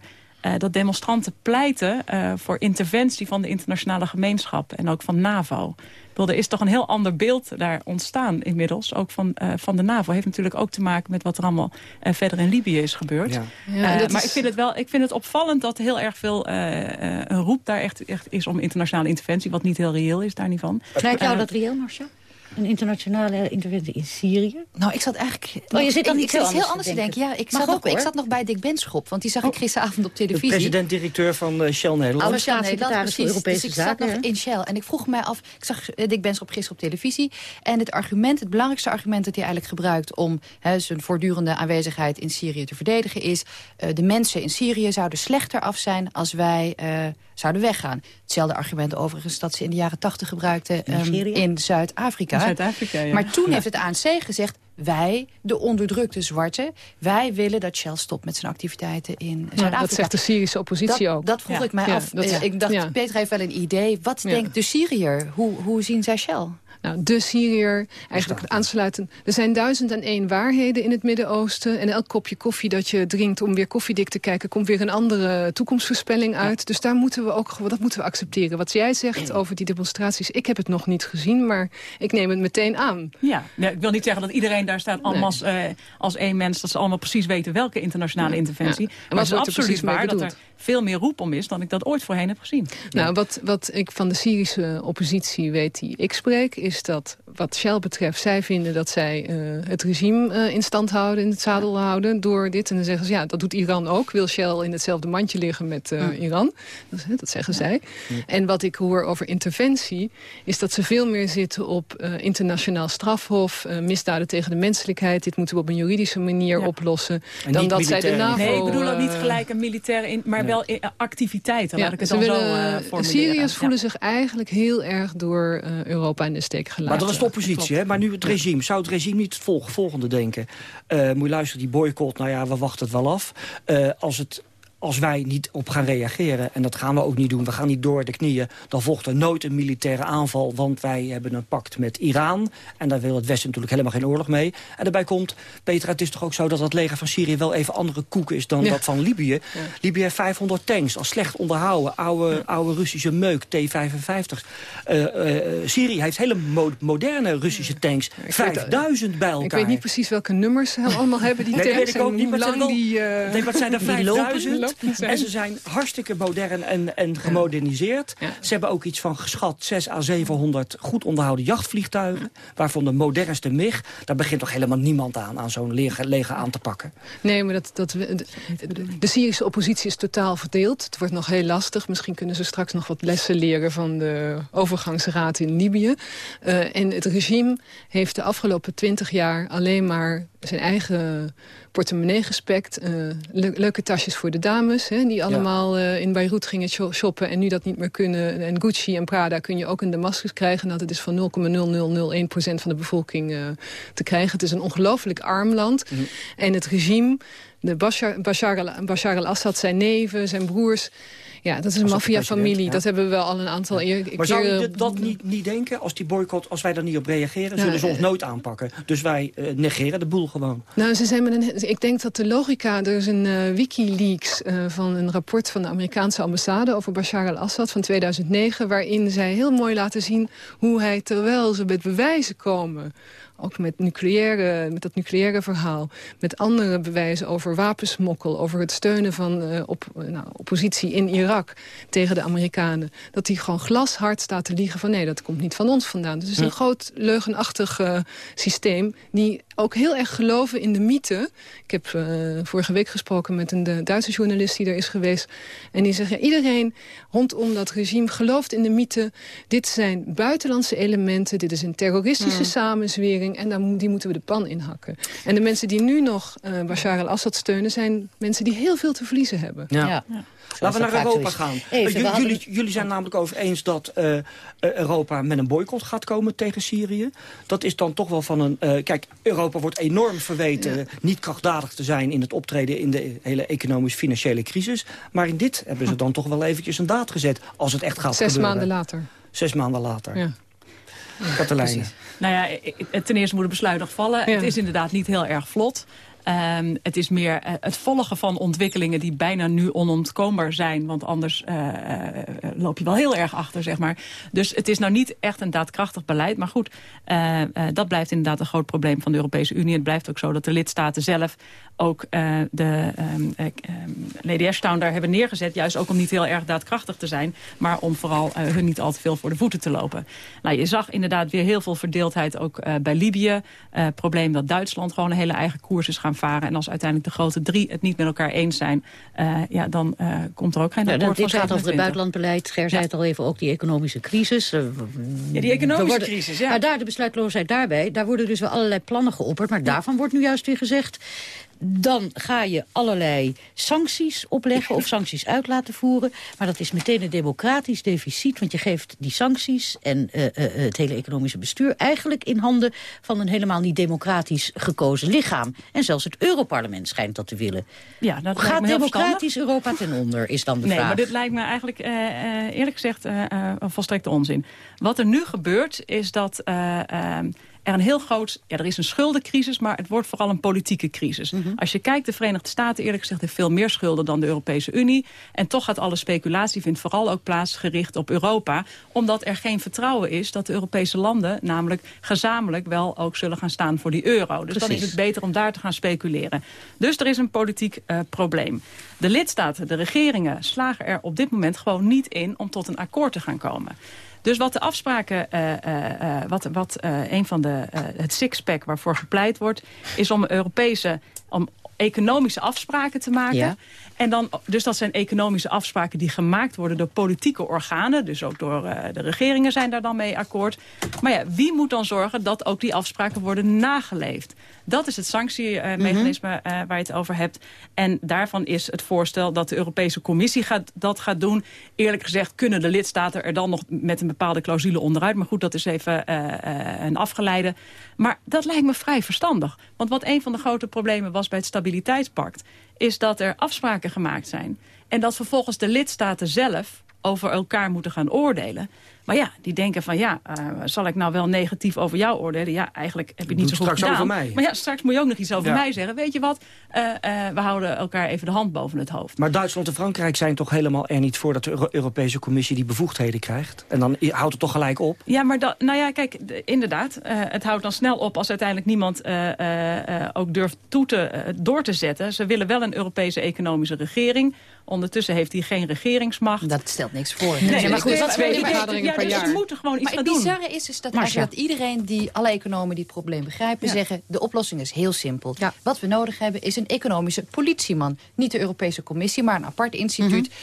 dat demonstranten pleiten voor interventie van de internationale gemeenschap en ook van NAVO. er is toch een heel ander beeld daar ontstaan inmiddels, ook van, van de NAVO. Heeft natuurlijk ook te maken met wat er allemaal verder in Libië is gebeurd. Ja. maar ik vind het wel, ik vind het opvallend dat heel erg veel een roep daar echt, echt is om internationale interventie, wat niet heel reëel is daar niet van. Lijkt jou dat reëel, Marcia? Een internationale interventie in Syrië? Nou, ik zat eigenlijk... Oh, je zit dan niet ik, heel anders te denken. Ja, ik, zat nog, ik zat nog bij Dick Benschop, want die zag ik oh. gisteravond op televisie. De president-directeur van uh, Shell Nederland. Oh, Shell Nederland, precies. Europese dus ik zat nog in Shell. En ik vroeg mij af, ik zag uh, Dick Benschop gisteren op televisie. En het argument, het belangrijkste argument dat hij eigenlijk gebruikt... om zijn voortdurende aanwezigheid in Syrië te verdedigen is... Uh, de mensen in Syrië zouden slechter af zijn als wij zouden weggaan. Hetzelfde argument overigens dat ze in de jaren tachtig gebruikten um, in Zuid-Afrika. Zuid-Afrika, ja. Maar toen heeft het ANC gezegd, wij, de onderdrukte zwarte... wij willen dat Shell stopt met zijn activiteiten in Zuid-Afrika. dat zegt de Syrische oppositie ook. Dat vroeg ik mij af. Ik dacht, Peter heeft wel een idee. Wat denkt de Syriër? Hoe, hoe zien zij Shell? Nou, de Syriër, eigenlijk aansluiten. Er zijn duizend en één waarheden in het Midden-Oosten. En elk kopje koffie dat je drinkt om weer koffiedik te kijken... komt weer een andere toekomstvoorspelling uit. Dus daar moeten we ook, dat moeten we accepteren. Wat jij zegt over die demonstraties, ik heb het nog niet gezien... maar ik neem het meteen aan. Ja, ik wil niet zeggen dat iedereen daar staat allemaal als, uh, als één mens... dat ze allemaal precies weten welke internationale interventie. Maar het is absoluut waar dat er veel meer roep om is... dan ik dat ooit voorheen heb gezien. Nou, wat, wat ik van de Syrische oppositie weet die ik spreek... is dat wat Shell betreft, zij vinden dat zij uh, het regime uh, in stand houden... in het zadel houden door dit. En dan zeggen ze, ja, dat doet Iran ook. Wil Shell in hetzelfde mandje liggen met uh, Iran? Dat, dat zeggen ja. zij. En wat ik hoor over interventie... is dat ze veel meer zitten op internationaal strafhof... misdaden tegen de menselijkheid. Dit moeten we op een juridische manier oplossen. dan dat zij de NAVO... Nee, ik bedoel ook niet gelijk een militaire... In, maar wel activiteiten, laat ik het dan zo formuleren. Syriërs voelen zich eigenlijk heel erg door Europa in de steek gelaten. Maar dat is de oppositie, hè? Maar nu het regime. Zou het regime niet het volgende denken? Uh, moet je luisteren, die boycott, nou ja, we wachten het wel af. Uh, als het als wij niet op gaan reageren, en dat gaan we ook niet doen... we gaan niet door de knieën, dan volgt er nooit een militaire aanval... want wij hebben een pact met Iran. En daar wil het Westen natuurlijk helemaal geen oorlog mee. En daarbij komt, Petra, het is toch ook zo... dat het leger van Syrië wel even andere koeken is dan dat van Libië. Ja. Libië heeft 500 tanks, al slecht onderhouden. Oude, ja. oude Russische meuk, T-55. Uh, uh, Syrië heeft hele mo moderne Russische tanks. 5000 bij elkaar. Ik weet niet precies welke nummers ze allemaal hebben, die nee, tanks. weet ik ook niet, lang die... Uh... Nee, wat zijn er 5000? En ze zijn hartstikke modern en, en gemoderniseerd. Ze hebben ook iets van geschat 6 à 700 goed onderhouden jachtvliegtuigen. Waarvan de modernste MIG. Daar begint toch helemaal niemand aan, aan zo'n leger, leger aan te pakken. Nee, maar dat, dat, de, de Syrische oppositie is totaal verdeeld. Het wordt nog heel lastig. Misschien kunnen ze straks nog wat lessen leren van de overgangsraad in Libië. Uh, en het regime heeft de afgelopen twintig jaar alleen maar zijn eigen portemonnee gespekt. Uh, le leuke tasjes voor de dames, hè, die allemaal uh, in Beirut gingen shoppen... en nu dat niet meer kunnen. En Gucci en Prada kun je ook in Damascus krijgen. Nou, dat is van 0,0001% van de bevolking uh, te krijgen. Het is een ongelooflijk arm land. Mm. En het regime, de Bashar, Bashar al-Assad, zijn neven, zijn broers... Ja, dat is een maffiafamilie. Dat hebben we wel al een aantal ja. Maar zou je dat niet, niet denken? Als die boycott, als wij daar niet op reageren, zullen ze ons nooit aanpakken. Dus wij uh, negeren de boel gewoon. Nou, ze zijn met een, ik denk dat de logica... Er is een uh, Wikileaks uh, van een rapport van de Amerikaanse ambassade... over Bashar al-Assad van 2009... waarin zij heel mooi laten zien hoe hij, terwijl ze met bewijzen komen ook met, nucleaire, met dat nucleaire verhaal. Met andere bewijzen over wapensmokkel. Over het steunen van uh, op, nou, oppositie in Irak tegen de Amerikanen. Dat die gewoon glashard staat te liegen van nee, dat komt niet van ons vandaan. Dus het is een groot leugenachtig uh, systeem die ook heel erg geloven in de mythe. Ik heb uh, vorige week gesproken met een Duitse journalist die er is geweest. En die zegt, ja, iedereen rondom dat regime gelooft in de mythe. Dit zijn buitenlandse elementen, dit is een terroristische mm. samenzwering. En daar, die moeten we de pan inhakken. En de mensen die nu nog uh, Bashar al-Assad steunen... zijn mensen die heel veel te verliezen hebben. ja. ja. Laten we naar Europa gaan. Even, uh, jullie, jullie, zijn namelijk over eens dat uh, Europa met een boycott gaat komen tegen Syrië. Dat is dan toch wel van een... Uh, kijk, Europa wordt enorm verweten ja. niet krachtdadig te zijn... in het optreden in de hele economisch-financiële crisis. Maar in dit hebben ze dan toch wel eventjes een daad gezet... als het echt gaat Zes gebeuren. maanden later. Zes maanden later. Ja. Katelijne. Nou ja, ten eerste moet het besluit nog vallen. Ja. Het is inderdaad niet heel erg vlot. Ehm, het is meer eh, het volgen van ontwikkelingen die bijna nu onontkoombaar zijn. Want anders uh, loop je wel heel erg achter, zeg maar. Dus het is nou niet echt een daadkrachtig beleid. Maar goed, dat blijft inderdaad een groot probleem van de Europese Unie. Het blijft ook zo dat de lidstaten zelf ook de um, Lady Ashton daar hebben neergezet. Juist ook om niet heel erg daadkrachtig te zijn. Maar om vooral hun niet al te veel voor de voeten te lopen. Nou, je zag inderdaad weer heel veel verdeeldheid ook bij Libië. probleem dat Duitsland gewoon een hele eigen koers is gaan En als uiteindelijk de grote drie het niet met elkaar eens zijn... Uh, ja, dan uh, komt er ook geen akkoord ja, Dit gaat over het buitenlandbeleid. Ger zei het al even, ook die economische crisis. Uh, ja, die economische worden, crisis, ja. Maar daar de besluitloosheid daarbij, daar worden dus wel allerlei plannen geopperd. Maar daarvan wordt nu juist weer gezegd dan ga je allerlei sancties opleggen of sancties uit laten voeren. Maar dat is meteen een democratisch deficit. Want je geeft die sancties en uh, uh, het hele economische bestuur... eigenlijk in handen van een helemaal niet democratisch gekozen lichaam. En zelfs het Europarlement schijnt dat te willen. Ja, dat Gaat democratisch Europa ten onder, is dan de nee, vraag. Nee, maar dit lijkt me eigenlijk uh, eerlijk gezegd volstrekte onzin. Wat er nu gebeurt is dat er een heel groot... Ja, er is een schuldencrisis, maar het wordt vooral een politieke crisis. Mhm. Als je kijkt, de Verenigde Staten eerlijk gezegd... heeft veel meer schulden dan de Europese Unie. En toch gaat alle speculatie, vindt vooral ook plaats gericht op Europa. Omdat er geen vertrouwen is dat de Europese landen... namelijk gezamenlijk wel ook zullen gaan staan voor die euro. Dus dan is het beter om daar te gaan speculeren. Dus er is een politiek uh, probleem. De lidstaten, de regeringen, slagen er op dit moment gewoon niet in... om tot een akkoord te gaan komen. Dus wat de afspraken, uh, wat, wat een van de, het sixpack waarvoor gepleit wordt... is om Europese, om economische afspraken te maken. En dan, dus dat zijn economische afspraken die gemaakt worden door politieke organen. Dus ook door uh, de regeringen zijn daar dan mee akkoord. Maar ja, wie moet dan zorgen dat ook die afspraken worden nageleefd? Dat is het sanctiemechanisme uh, waar je het over hebt. En daarvan is het voorstel dat de Europese Commissie gaat, dat gaat doen. Eerlijk gezegd kunnen de lidstaten er dan nog met een bepaalde clausule onderuit. Maar goed, dat is even uh, een afgeleide. Maar dat lijkt me vrij verstandig. Want wat een van de grote problemen was bij het stabiliteitspact... is dat er afspraken gemaakt zijn. En dat vervolgens de lidstaten zelf over elkaar moeten gaan oordelen. Maar ja, die denken van ja, uh, zal ik nou wel negatief over jou oordelen? Ja, eigenlijk heb je niet zo goed straks gedaan. over mij. Maar ja, straks moet je ook nog iets over mij zeggen. Weet je wat, uh, uh, we houden elkaar even de hand boven het hoofd. Maar Duitsland en Frankrijk zijn toch helemaal er niet voor... dat de Euro Europese Commissie die bevoegdheden krijgt? En dan houdt het toch gelijk op? Ja, maar dat, nou ja, kijk, inderdaad. het houdt dan snel op als uiteindelijk niemand ook durft toe te, door te zetten. Ze willen wel een Europese economische regering... Ondertussen heeft hij geen regeringsmacht. Dat stelt niks voor. Nee, maar goed, dat twee vergaderingen per jaar. Ze moeten gewoon iets maar gaan doen. Maar het bizarre is, is dat, eigenlijk dat iedereen, die, alle economen die het probleem begrijpen... zeggen, de oplossing is heel simpel. Ja. Wat we nodig hebben is een economische politieman. Niet de Europese Commissie, maar een apart instituut... Mm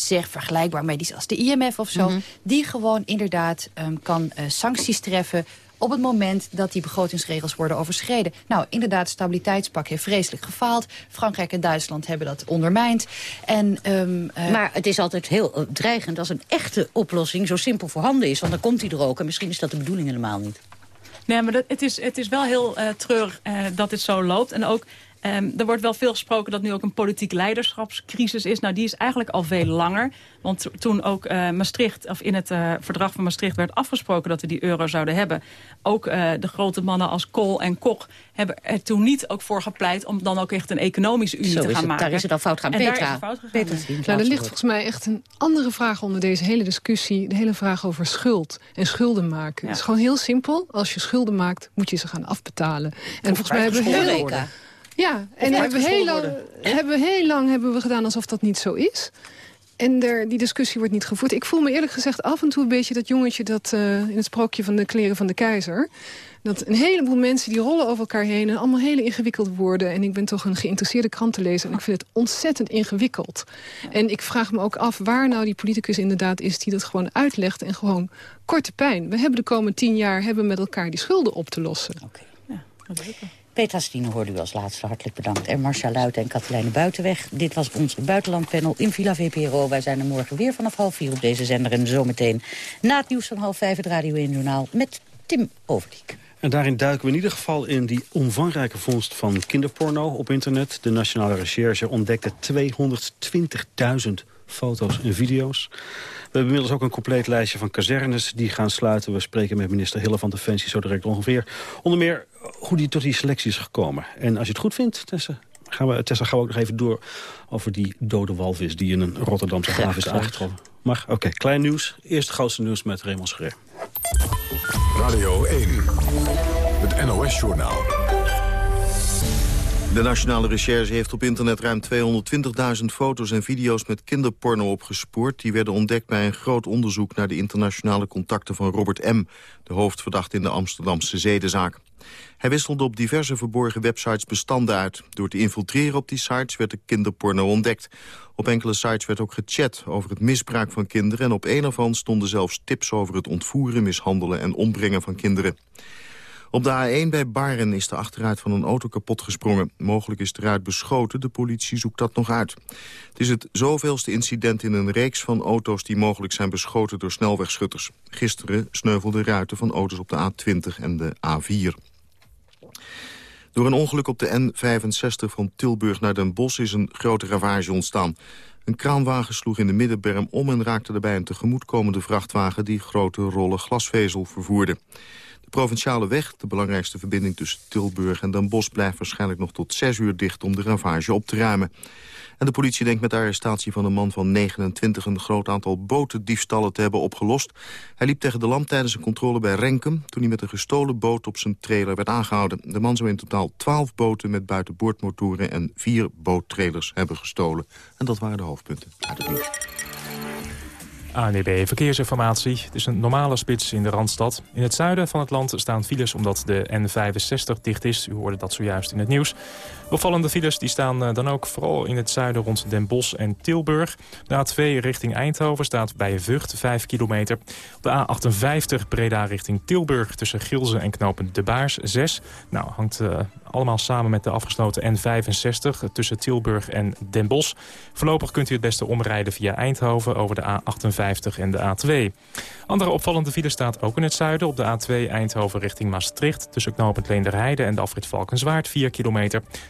zeg vergelijkbaar met iets als de IMF of zo... Mhm. die gewoon inderdaad um, kan uh, sancties treffen op het moment dat die begrotingsregels worden overschreden. Nou, inderdaad, stabiliteitspak heeft vreselijk gefaald. Frankrijk en Duitsland hebben dat ondermijnd. En, um, uh... Maar het is altijd heel uh, dreigend als een echte oplossing zo simpel voorhanden is. Want dan komt hij er ook en misschien is dat de bedoeling helemaal niet. Nee, maar dat, het, is, het is wel heel uh, treurig dat het zo loopt. En ook Um, er wordt wel veel gesproken dat nu ook een politiek leiderschapscrisis is. Nou, die is eigenlijk al veel langer. Want toen ook uh, Maastricht, of in het uh, verdrag van Maastricht werd afgesproken dat we die euro zouden hebben. Ook uh, de grote mannen als Kool en Koch hebben er toen niet ook voor gepleit om dan ook echt een economische unie Zo te gaan het, maken. Daar is het al fout gaan. En Petra, daar is fout gegaan. Petra, nou, er ligt volgens mij echt een andere vraag onder deze hele discussie. De hele vraag over schuld en schulden maken. Ja. Het is gewoon heel simpel. Als je schulden maakt, moet je ze gaan afbetalen. En volgens mij hebben we heel... Ja, en hebben we, heel lang, hebben we heel lang hebben we gedaan alsof dat niet zo is. En er, die discussie wordt niet gevoerd. Ik voel me eerlijk gezegd af en toe een beetje dat jongetje... dat uh, in het sprookje van de kleren van de keizer... dat een heleboel mensen die rollen over elkaar heen... en allemaal hele ingewikkeld worden. En ik ben toch een geïnteresseerde krantenlezer... en ik vind het ontzettend ingewikkeld. En ik vraag me ook af waar nou die politicus inderdaad is... die dat gewoon uitlegt en gewoon korte pijn. We hebben de komende tien jaar hebben met elkaar die schulden op te lossen. Oké, okay. ja, dat Petra Stine hoorde u als laatste hartelijk bedankt. En Marcia Luiten en Katelijne Buitenweg. Dit was ons buitenlandpanel in Villa VPRO. Wij zijn er morgen weer vanaf half vier op deze zender. En zometeen na het nieuws van half vijf het Radio 1 Journaal met Tim Overdiek. En daarin duiken we in ieder geval in die omvangrijke vondst van kinderporno op internet. De Nationale Recherche ontdekte 220.000 foto's en video's. We hebben inmiddels ook een compleet lijstje van kazernes die gaan sluiten. We spreken met minister Hille van Defensie zo direct ongeveer. Onder meer hoe die tot die selectie is gekomen. En als je het goed vindt, Tessa, gaan we, Tessa, gaan we ook nog even door over die dode walvis... die in een Rotterdamse haven is aangetroffen. Mag? Oké, klein nieuws. Eerst het grootste nieuws met Raymond Scherer. Radio 1, het NOS-journaal. De Nationale Recherche heeft op internet ruim 220.000 foto's en video's met kinderporno opgespoord. Die werden ontdekt bij een groot onderzoek naar de internationale contacten van Robert M., de hoofdverdachte in de Amsterdamse zedenzaak. Hij wisselde op diverse verborgen websites bestanden uit. Door te infiltreren op die sites werd de kinderporno ontdekt. Op enkele sites werd ook gechat over het misbruik van kinderen... en op een ervan stonden zelfs tips over het ontvoeren, mishandelen en ombrengen van kinderen. Op de A1 bij Baren is de achteruit van een auto kapot gesprongen. Mogelijk is eruit beschoten, de politie zoekt dat nog uit. Het is het zoveelste incident in een reeks van auto's... die mogelijk zijn beschoten door snelwegschutters. Gisteren sneuvelden ruiten van auto's op de A20 en de A4. Door een ongeluk op de N65 van Tilburg naar Den Bosch is een grote ravage ontstaan. Een kraanwagen sloeg in de middenberm om en raakte daarbij een tegemoetkomende vrachtwagen die grote rollen glasvezel vervoerde. Provinciale weg, de belangrijkste verbinding tussen Tilburg en Den Bosch... blijft waarschijnlijk nog tot zes uur dicht om de ravage op te ruimen. En de politie denkt met de arrestatie van een man van 29... een groot aantal botendiefstallen te hebben opgelost. Hij liep tegen de lamp tijdens een controle bij Renkum... toen hij met een gestolen boot op zijn trailer werd aangehouden. De man zou in totaal 12 boten met buitenboordmotoren... en vier boottrailers hebben gestolen. En dat waren de hoofdpunten uit het nieuws. ANDB Verkeersinformatie. Het is een normale spits in de Randstad. In het zuiden van het land staan files omdat de N65 dicht is. U hoorde dat zojuist in het nieuws. Opvallende files die staan eh, dan ook vooral in het zuiden rond Den Bosch en Tilburg. De A2 richting Eindhoven staat bij Vught 5 kilometer. De A58 Breda richting Tilburg tussen Gilzen en Knopen De Baars 6. Nou, hangt uh, allemaal samen met de afgesloten N65 tussen Tilburg en Den Bosch. Voorlopig kunt u het beste omrijden via Eindhoven over de A58 en de A2. Andere opvallende file staat ook in het zuiden op de A2 Eindhoven richting Maastricht... tussen knooppunt Leenderheide en de afrit Valkenswaard 4 kilometer.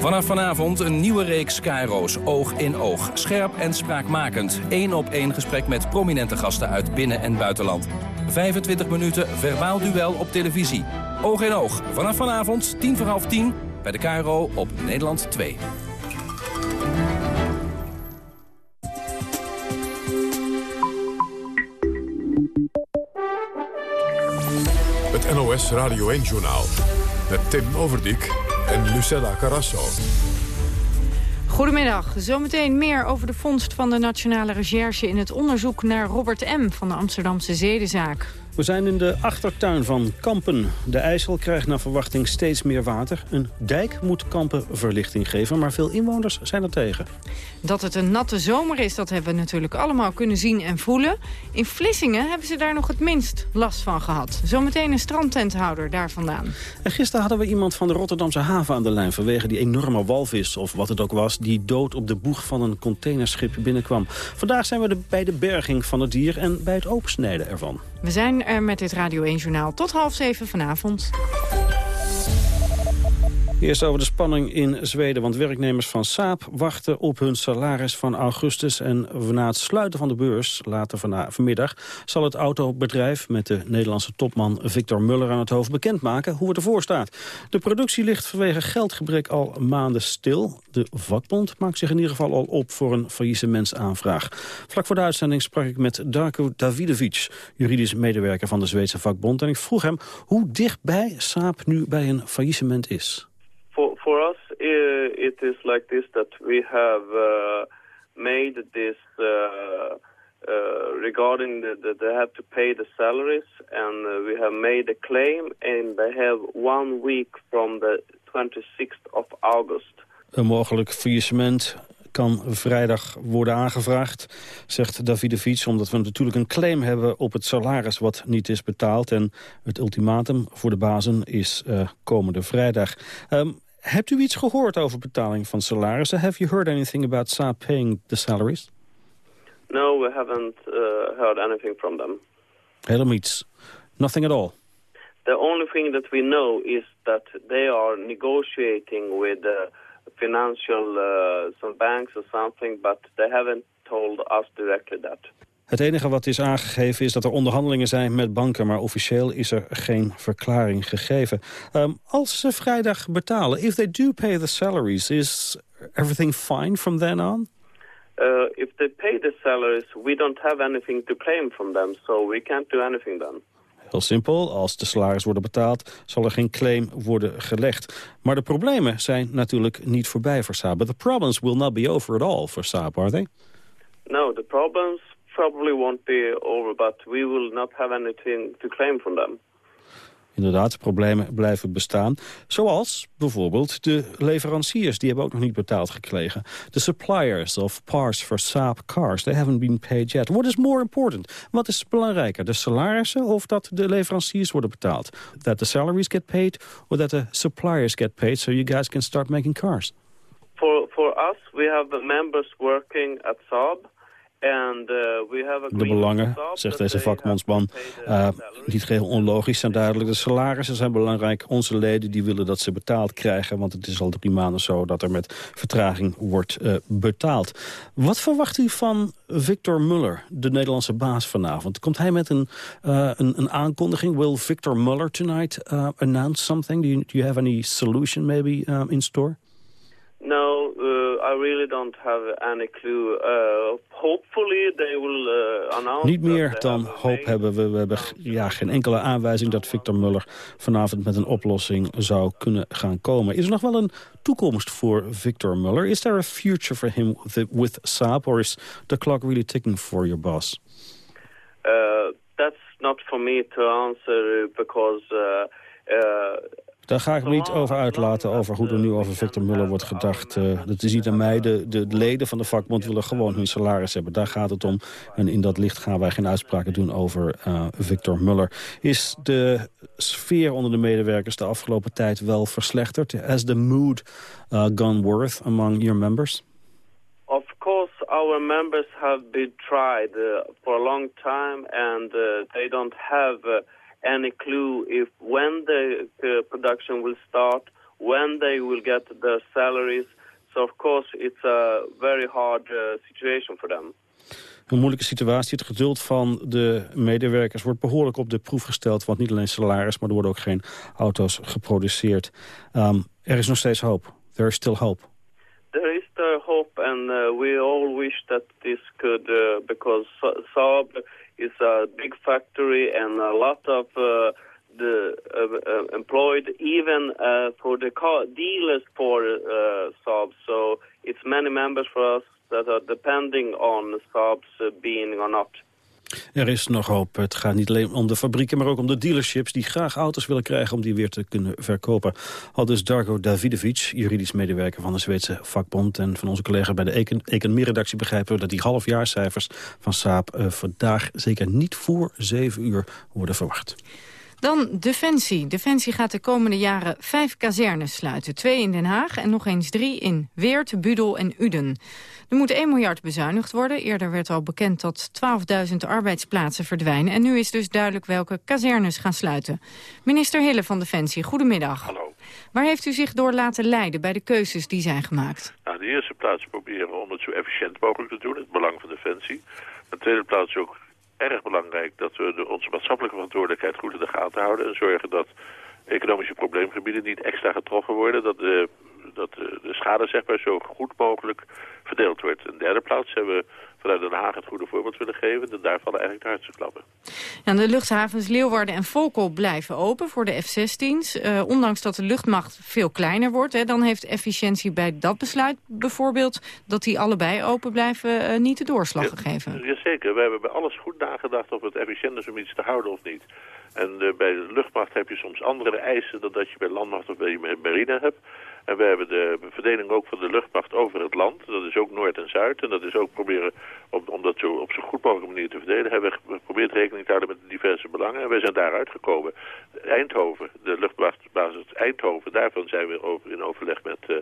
Vanaf vanavond een nieuwe reeks Cairo's Oog in Oog. Scherp en spraakmakend. Eén op één gesprek met prominente gasten uit binnen- en buitenland. 25 minuten verbaal duel op televisie. Oog in Oog. Vanaf vanavond, tien voor half tien, bij de Cairo op Nederland 2. Het NOS Radio 1-journaal met Tim Overdijk en Lucella Carrasso. Goedemiddag. Zometeen meer over de vondst van de Nationale Recherche... in het onderzoek naar Robert M. van de Amsterdamse zedenzaak. We zijn in de achtertuin van Kampen. De IJssel krijgt naar verwachting steeds meer water. Een dijk moet Kampen verlichting geven, maar veel inwoners zijn er tegen. Dat het een natte zomer is, dat hebben we natuurlijk allemaal kunnen zien en voelen. In Vlissingen hebben ze daar nog het minst last van gehad. Zometeen een strandtenthouder daar vandaan. En gisteren hadden we iemand van de Rotterdamse haven aan de lijn... vanwege die enorme walvis, of wat het ook was... die dood op de boeg van een containerschip binnenkwam. Vandaag zijn we bij de berging van het dier en bij het opensnijden ervan. We zijn met dit Radio 1-journaal tot half zeven vanavond. Eerst over de spanning in Zweden, want werknemers van Saab wachten op hun salaris van augustus. En na het sluiten van de beurs, later vanmiddag, zal het autobedrijf met de Nederlandse topman Victor Muller aan het hoofd bekendmaken hoe het ervoor staat. De productie ligt vanwege geldgebrek al maanden stil. De vakbond maakt zich in ieder geval al op voor een faillissementsaanvraag. Vlak voor de uitzending sprak ik met Darko Davidovic, juridisch medewerker van de Zweedse vakbond. En ik vroeg hem hoe dichtbij Saab nu bij een faillissement is. For us uh, it is like this that we have uh, made this uh, regarding the, the, they have to pay the salaries and we have made a claim and they have one week from the 26th of August. Een mogelijk faillissement kan vrijdag worden aangevraagd, zegt Davidovic... omdat we natuurlijk een claim hebben op het salaris wat niet is betaald. En het ultimatum voor de bazen is uh, komende vrijdag. Um, hebt u iets gehoord over betaling van salarissen? Have you heard anything about Saab paying the salaries? No, we haven't uh, heard anything from them. Helemaal niets. Nothing at all. The only thing that we know is that they are negotiating with uh, financial, uh, some banks or something, but they haven't told us directly that. Het enige wat is aangegeven is dat er onderhandelingen zijn met banken... maar officieel is er geen verklaring gegeven. Um, als ze vrijdag betalen, if they do pay the salaries... is everything fine from then on? Uh, if they pay the salaries, we don't have anything to claim from them, so we can't do anything then. Heel simpel, als de salaris worden betaald, zal er geen claim worden gelegd. Maar de problemen zijn natuurlijk niet voorbij voor Saab. But the problems will not be over at all for Saab, are they? No, the problems probably won't be over, but we will not have anything to claim from them. Inderdaad, problemen blijven bestaan. Zoals bijvoorbeeld de leveranciers, die hebben ook nog niet betaald gekregen. De suppliers of parts for Saab cars, they haven't been paid yet. What is more important? Wat is belangrijker, de salarissen of dat de leveranciers worden betaald? That the salaries get paid or that the suppliers get paid so you guys can start making cars? For, for us, we have members working at Saab... Uh, de belangen, zegt deze vakmansman, uh, niet geheel onlogisch zijn duidelijk. De salarissen zijn belangrijk. Onze leden die willen dat ze betaald krijgen... want het is al drie maanden zo dat er met vertraging wordt uh, betaald. Wat verwacht u van Victor Muller, de Nederlandse baas vanavond? Komt hij met een, uh, een, een, aankondiging? Will Victor Muller tonight uh, announce something? Do you, do you have any solution maybe uh, in store? No, uh, I really don't have any clue. Uh, hopefully they will uh, announce... Niet meer dan hoop hebben we. We hebben ja, geen enkele aanwijzing dat Victor Muller vanavond met een oplossing zou kunnen gaan komen. Is er nog wel een toekomst voor Victor Muller? Is there a future for him with, with Saab or is the clock really ticking for your boss? Uh, that's not for me to answer because... Daar ga ik me niet over uitlaten, over hoe er nu over Victor Muller wordt gedacht. Uh, dat is niet aan mij. De, de leden van de vakbond willen gewoon hun salaris hebben. Daar gaat het om. En in dat licht gaan wij geen uitspraken doen over uh, Victor Muller. Is de sfeer onder de medewerkers de afgelopen tijd wel verslechterd? Has the mood uh, gone worse among your members? Of course, our members have been tried for a long time and they don't have any clue if when the uh, production will start, when they will get their salaries. So of course it's a very hard uh, situation for them. Een moeilijke situatie. Het geduld van de medewerkers wordt behoorlijk op de proef gesteld. Want niet alleen salaris, maar er worden ook geen auto's geproduceerd. Um, er is nog steeds hoop. There is still hope. There is still hope and uh, we all wish that this could, uh, because Saab is a big factory and a lot of uh, the uh, uh, employed, even uh, for the car dealers for uh, Saab. So it's many members for us that are depending on Saab's uh, being or not. Er is nog hoop. Het gaat niet alleen om de fabrieken, maar ook om de dealerships... die graag auto's willen krijgen om die weer te kunnen verkopen. Al dus Dargo Davidovic, juridisch medewerker van de Zweedse vakbond... en van onze collega bij de economie-redactie begrijpen we... dat die halfjaarcijfers van Saab uh, vandaag zeker niet voor zeven uur worden verwacht. Dan Defensie. Defensie gaat de komende jaren vijf kazernes sluiten. Twee in Den Haag en nog eens drie in Weert, Budel en Uden. Er moet 1 miljard bezuinigd worden. Eerder werd al bekend dat 12.000 arbeidsplaatsen verdwijnen. En nu is dus duidelijk welke kazernes gaan sluiten. Minister Hille van Defensie, goedemiddag. Hallo. Waar heeft u zich door laten leiden bij de keuzes die zijn gemaakt? Nou, in de eerste plaats proberen om het zo efficiënt mogelijk te doen. Het belang van Defensie. In de tweede plaats ook erg belangrijk dat we de, onze maatschappelijke verantwoordelijkheid goed in de gaten houden. En zorgen dat economische probleemgebieden niet extra getroffen worden. Dat de, dat de, de schade zeg maar, zo goed mogelijk verdeeld wordt. In de derde plaats hebben we vanuit Den Haag het goede voorbeeld willen geven. En daar vallen eigenlijk de hardste klappen. Ja, de luchthavens Leeuwarden en Volkel blijven open voor de F-16's. Uh, ondanks dat de luchtmacht veel kleiner wordt. Hè, dan heeft efficiëntie bij dat besluit bijvoorbeeld... dat die allebei open blijven uh, niet de doorslag ja, gegeven. Jazeker. We hebben bij alles goed nagedacht of het efficiënt is om iets te houden of niet. En uh, bij de luchtmacht heb je soms andere eisen dan dat je bij landmacht of bij marine hebt. En we hebben de verdeling ook van de luchtmacht over het land. Dat is ook Noord en Zuid. En dat is ook proberen om, dat zo op zo goed mogelijke manier te verdelen. Hebben we geprobeerd rekening te houden met de diverse belangen. En wij zijn daaruit gekomen. Eindhoven, de luchtmachtbasis Eindhoven, daarvan zijn we over, in overleg met... Uh,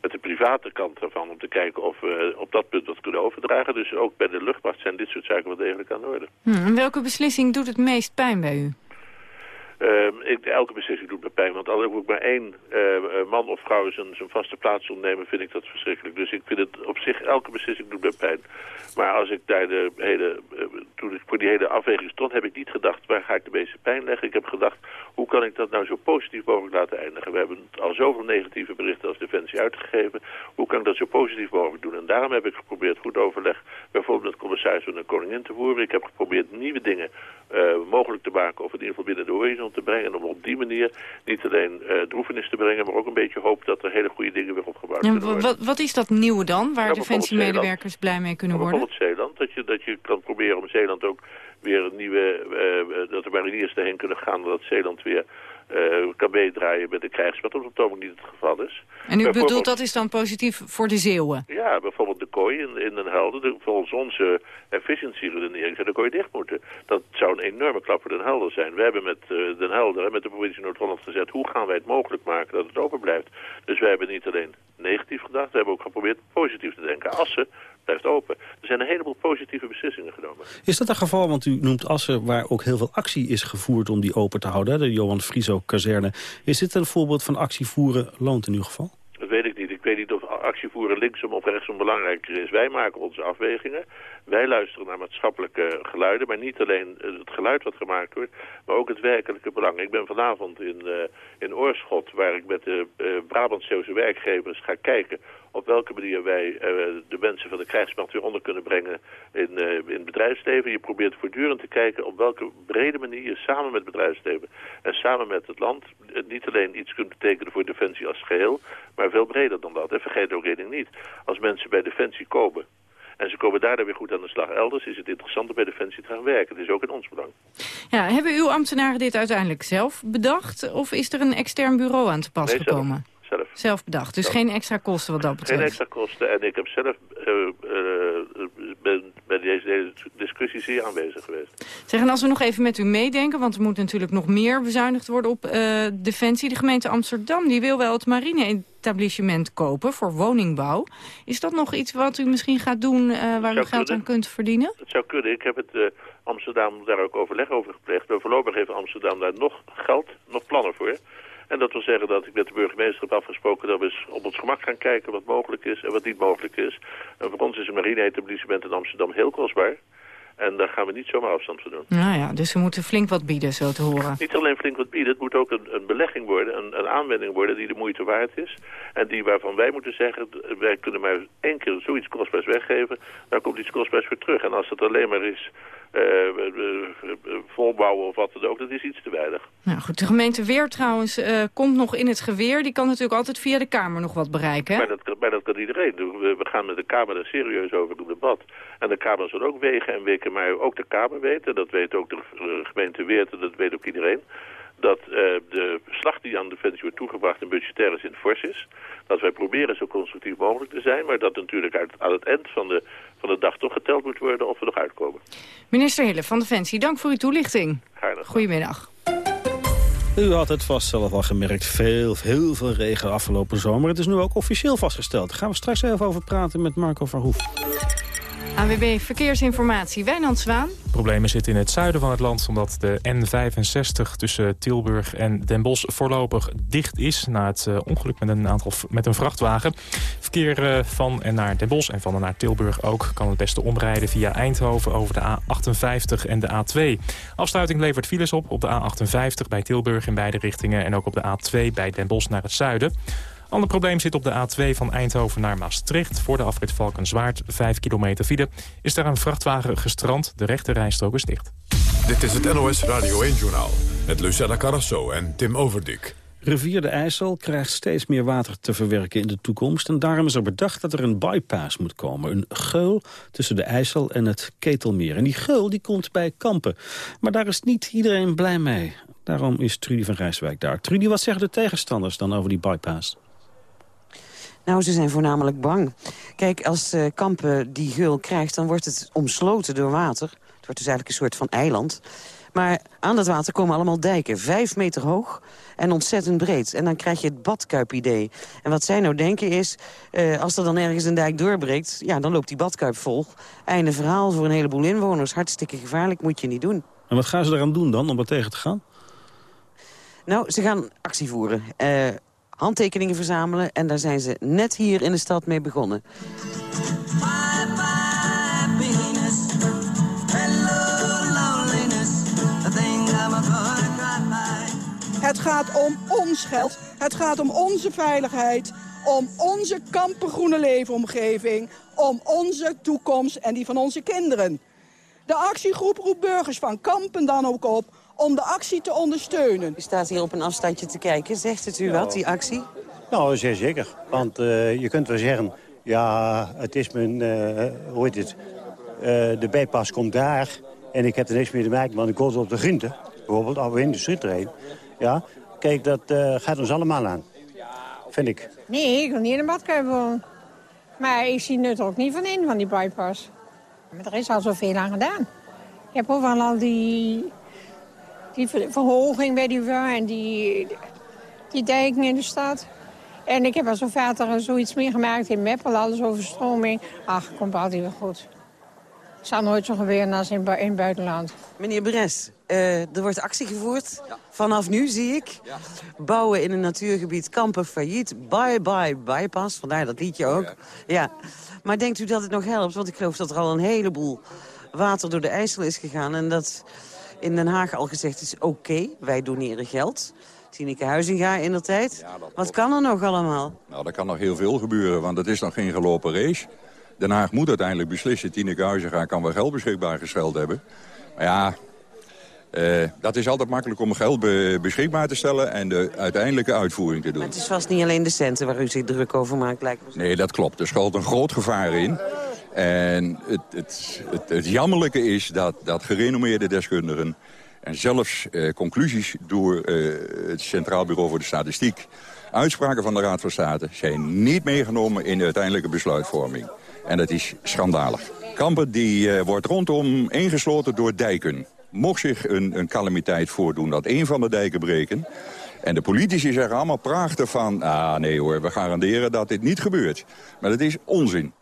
met de private kant ervan om te kijken of we op dat punt wat kunnen overdragen. Dus ook bij de luchtmacht zijn dit soort zaken wel degelijk aan de orde. Hm, en welke beslissing doet het meest pijn bij u? Ik, elke beslissing doet me pijn, want al ik maar één uh, man of vrouw zijn, zijn vaste plaats ontnemen, vind ik dat verschrikkelijk. Dus ik vind het op zich, elke beslissing doet me pijn. Maar als ik daar de hele, uh, toen ik voor die hele afweging stond, heb ik niet gedacht, waar ga ik de meeste pijn leggen? Ik heb gedacht, hoe kan ik dat nou zo positief mogelijk laten eindigen? We hebben al zoveel negatieve berichten als Defensie uitgegeven. Hoe kan ik dat zo positief mogelijk doen? En daarom heb ik geprobeerd goed overleg, bijvoorbeeld met commissaris van de koningin te voeren. Ik heb geprobeerd nieuwe dingen mogelijk te maken, of in ieder geval binnen de horizon te brengen. En om op die manier niet alleen uh, droefenis te brengen, maar ook een beetje hoop dat er hele goede dingen weer opgebouwd ja, worden. Wat, wat is dat nieuwe dan, waar ja, defensiemedewerkers blij mee kunnen worden? Bijvoorbeeld Zeeland, dat je, dat je kan proberen om Zeeland ook weer een nieuwe, uh, dat de mariniers erheen kunnen gaan, dat Zeeland weer kan meedraaien met de krijgsmacht, wat op het ogenblik niet het geval is. En u bedoelt dat is dan positief voor de Zeeuwen? Ja, bijvoorbeeld de kooi in, in Den Helder. De, volgens onze efficiency redenering zou de kooi dicht moeten. Dat zou een enorme klap voor Den Helder zijn. We hebben met uh, Den Helder en met de provincie Noord-Holland gezet... hoe gaan wij het mogelijk maken dat het open blijft. Dus wij hebben niet alleen negatief gedacht, we hebben ook geprobeerd positief te denken. Assen blijft open. Er zijn een heleboel positieve beslissingen genomen. Is dat een geval, want u noemt Assen... waar ook heel veel actie is gevoerd om die open te houden, de Johan Frieso-kazerne. Is dit een voorbeeld van actievoeren loont in uw geval? Dat weet ik niet. Ik weet niet of actievoeren linksom of rechtsom belangrijker is. Wij maken onze afwegingen. Wij luisteren naar maatschappelijke geluiden, maar niet alleen het geluid wat gemaakt wordt, maar ook het werkelijke belang. Ik ben vanavond in, uh, in Oorschot, waar ik met de uh, Brabant-Zeeuwse werkgevers ga kijken op welke manier wij de mensen van de krijgsmacht weer onder kunnen brengen in, in het bedrijfsleven. Je probeert voortdurend te kijken op welke brede manier je samen met het bedrijfsleven en samen met het land niet alleen iets kunt betekenen voor Defensie als geheel, maar veel breder dan dat. En vergeet ook één ding niet. Als mensen bij Defensie komen en ze komen daardoor weer goed aan de slag elders, is het interessant om bij Defensie te gaan werken. Het is ook in ons belang. Ja, hebben uw ambtenaren dit uiteindelijk zelf bedacht? Of is er een extern bureau aan te pas nee, gekomen? Zelf. Zelf bedacht, dus zelf. geen extra kosten wat dat betreft? Geen extra kosten en ik heb zelf uh, uh, ben bij deze discussie zeer aanwezig geweest. Zeg, en als we nog even met u meedenken, want er moet natuurlijk nog meer bezuinigd worden op uh, Defensie. De gemeente Amsterdam die wil wel het marine-etablissement kopen voor woningbouw. Is dat nog iets wat u misschien gaat doen waar u geld kunnen. aan kunt verdienen? Dat zou kunnen. Ik heb het Amsterdam daar ook overleg over gepleegd. Maar voorlopig heeft Amsterdam daar nog geld, nog plannen voor. En dat wil zeggen dat ik met de burgemeester heb afgesproken dat we eens op ons gemak gaan kijken wat mogelijk is en wat niet mogelijk is. En voor ons is een marine-etablissement in Amsterdam heel kostbaar. En daar gaan we niet zomaar afstand van doen. Nou ja, dus we moeten flink wat bieden, zo te horen. Niet alleen flink wat bieden, het moet ook een, een belegging worden, een, een, aanwending worden die de moeite waard is. En die waarvan wij moeten zeggen, wij kunnen maar één keer zoiets kostbaars weggeven, daar komt iets kostbaars voor terug. En als het alleen maar is volbouwen of wat dan ook, dat is iets te weinig. Nou goed, de gemeente Weer trouwens uh, komt nog in het geweer. Die kan natuurlijk altijd via de Kamer nog wat bereiken. Hè? Maar, dat, maar dat kan iedereen. We, we gaan met de Kamer er serieus over in debat. En de Kamer zal ook wegen en weken, maar ook de Kamer weten. Dat weet ook de gemeente Weert en dat weet ook iedereen dat uh, de slag die aan Defensie wordt toegebracht in budgettaire zin fors is. Dat wij proberen zo constructief mogelijk te zijn, maar dat natuurlijk uit, aan het eind van de, van de dag toch geteld moet worden of we nog uitkomen. Minister Hille van Defensie, dank voor uw toelichting. Goedemiddag. U had het vast zelf al gemerkt. Veel, heel veel regen afgelopen zomer. Het is nu ook officieel vastgesteld. Daar gaan we straks even over praten met Marco Verhoef. AWB Verkeersinformatie, Wijnand Zwaan. Problemen zitten in het zuiden van het land... omdat de N65 tussen Tilburg en Den Bosch voorlopig dicht is... na het uh, ongeluk met een, aantal, met een vrachtwagen. Verkeer uh, van en naar Den Bosch en van en naar Tilburg ook... kan het beste omrijden via Eindhoven over de A58 en de A2. Afsluiting levert files op op de A58 bij Tilburg in beide richtingen... en ook op de A2 bij Den Bosch naar het zuiden. Ander probleem zit op de A2 van Eindhoven naar Maastricht. Voor de afrit Valkenswaard, 5 kilometer file, is daar een vrachtwagen gestrand. De rechte rijstrook is dicht. Dit is het NOS Radio 1-journaal met Lucella Carrasso en Tim Overdik. rivier de IJssel krijgt steeds meer water te verwerken in de toekomst. En daarom is er bedacht dat er een bypass moet komen. Een geul tussen de IJssel en het Ketelmeer. En die geul die komt bij Kampen. Maar daar is niet iedereen blij mee. Daarom is Trudy van Rijswijk daar. Trudy, wat zeggen de tegenstanders dan over die bypass? Nou, ze zijn voornamelijk bang. Kijk, als uh, Kampen die geul krijgt, dan wordt het omsloten door water. Het wordt dus eigenlijk een soort van eiland. Maar aan dat water komen allemaal dijken. Vijf meter hoog en ontzettend breed. En dan krijg je het badkuip-idee. En wat zij nou denken is, uh, als er dan ergens een dijk doorbreekt... ja, dan loopt die badkuip vol. Einde verhaal voor een heleboel inwoners. Hartstikke gevaarlijk, moet je niet doen. En wat gaan ze eraan doen dan, om dat tegen te gaan? Nou, ze gaan actie voeren. Uh, handtekeningen verzamelen. En daar zijn ze net hier in de stad mee begonnen. Het gaat om ons geld. Het gaat om onze veiligheid. Om onze kampengroene leefomgeving. Om onze toekomst en die van onze kinderen. De actiegroep roept burgers van Kampen dan ook op om de actie te ondersteunen. U staat hier op een afstandje te kijken. Zegt het u wat, die actie? Nou, zeer zeker. Want uh, je kunt wel zeggen, ja, het is mijn, uh, hoe heet het, uh, de bijpas komt daar en ik heb er niks mee te maken, want ik kom op de groente, bijvoorbeeld, oude industrieterrein. Ja, kijk, dat gaat ons allemaal aan, vind ik. Nee, ik wil niet in een badkuip wonen. Maar ik zie het ook niet van in, van die bypass. Maar er is al zoveel aan gedaan. Je hebt overal al die die verhoging bij die en die, die dijken in de stad. En ik heb al zo vaker zoiets meegemaakt in Meppel, alles overstroming. Ach, komt altijd weer goed. Het zal nooit zo gebeuren als in, in het buitenland. Meneer Bres, uh, er wordt actie gevoerd. Vanaf nu zie ik. Bouwen in een natuurgebied, kampen failliet. Bye bye bypass, vandaar dat liedje ook. ja. Maar denkt u dat het nog helpt? Want ik geloof dat er al een heleboel water door de IJssel is gegaan. En dat in Den Haag al gezegd is... oké, wij doneren geld. Tineke Huizinga in de tijd. Wat kan er nog allemaal? Nou, er kan nog heel veel gebeuren, want het is nog geen gelopen race. Den Haag moet uiteindelijk beslissen. Tineke Huizinga kan wel geld beschikbaar gesteld hebben. Maar ja, uh, dat is altijd makkelijk om geld be beschikbaar te stellen... en de uiteindelijke uitvoering te doen. Maar het is vast niet alleen de centen waar u zich druk over maakt, lijkt me. Nee, dat klopt. Er schuilt een groot gevaar in. En het, het, het, jammerlijke is dat, dat gerenommeerde deskundigen... en zelfs eh, conclusies door eh, het Centraal Bureau voor de Statistiek... uitspraken van de Raad van State zijn niet meegenomen in de uiteindelijke besluitvorming. En dat is schandalig. Kampen die, uh, wordt rondom ingesloten door dijken. Mocht zich een, een calamiteit voordoen dat een van de dijken breken... En de politici zeggen allemaal prachtig van... ah nee hoor, we garanderen dat dit niet gebeurt. Maar dat is onzin.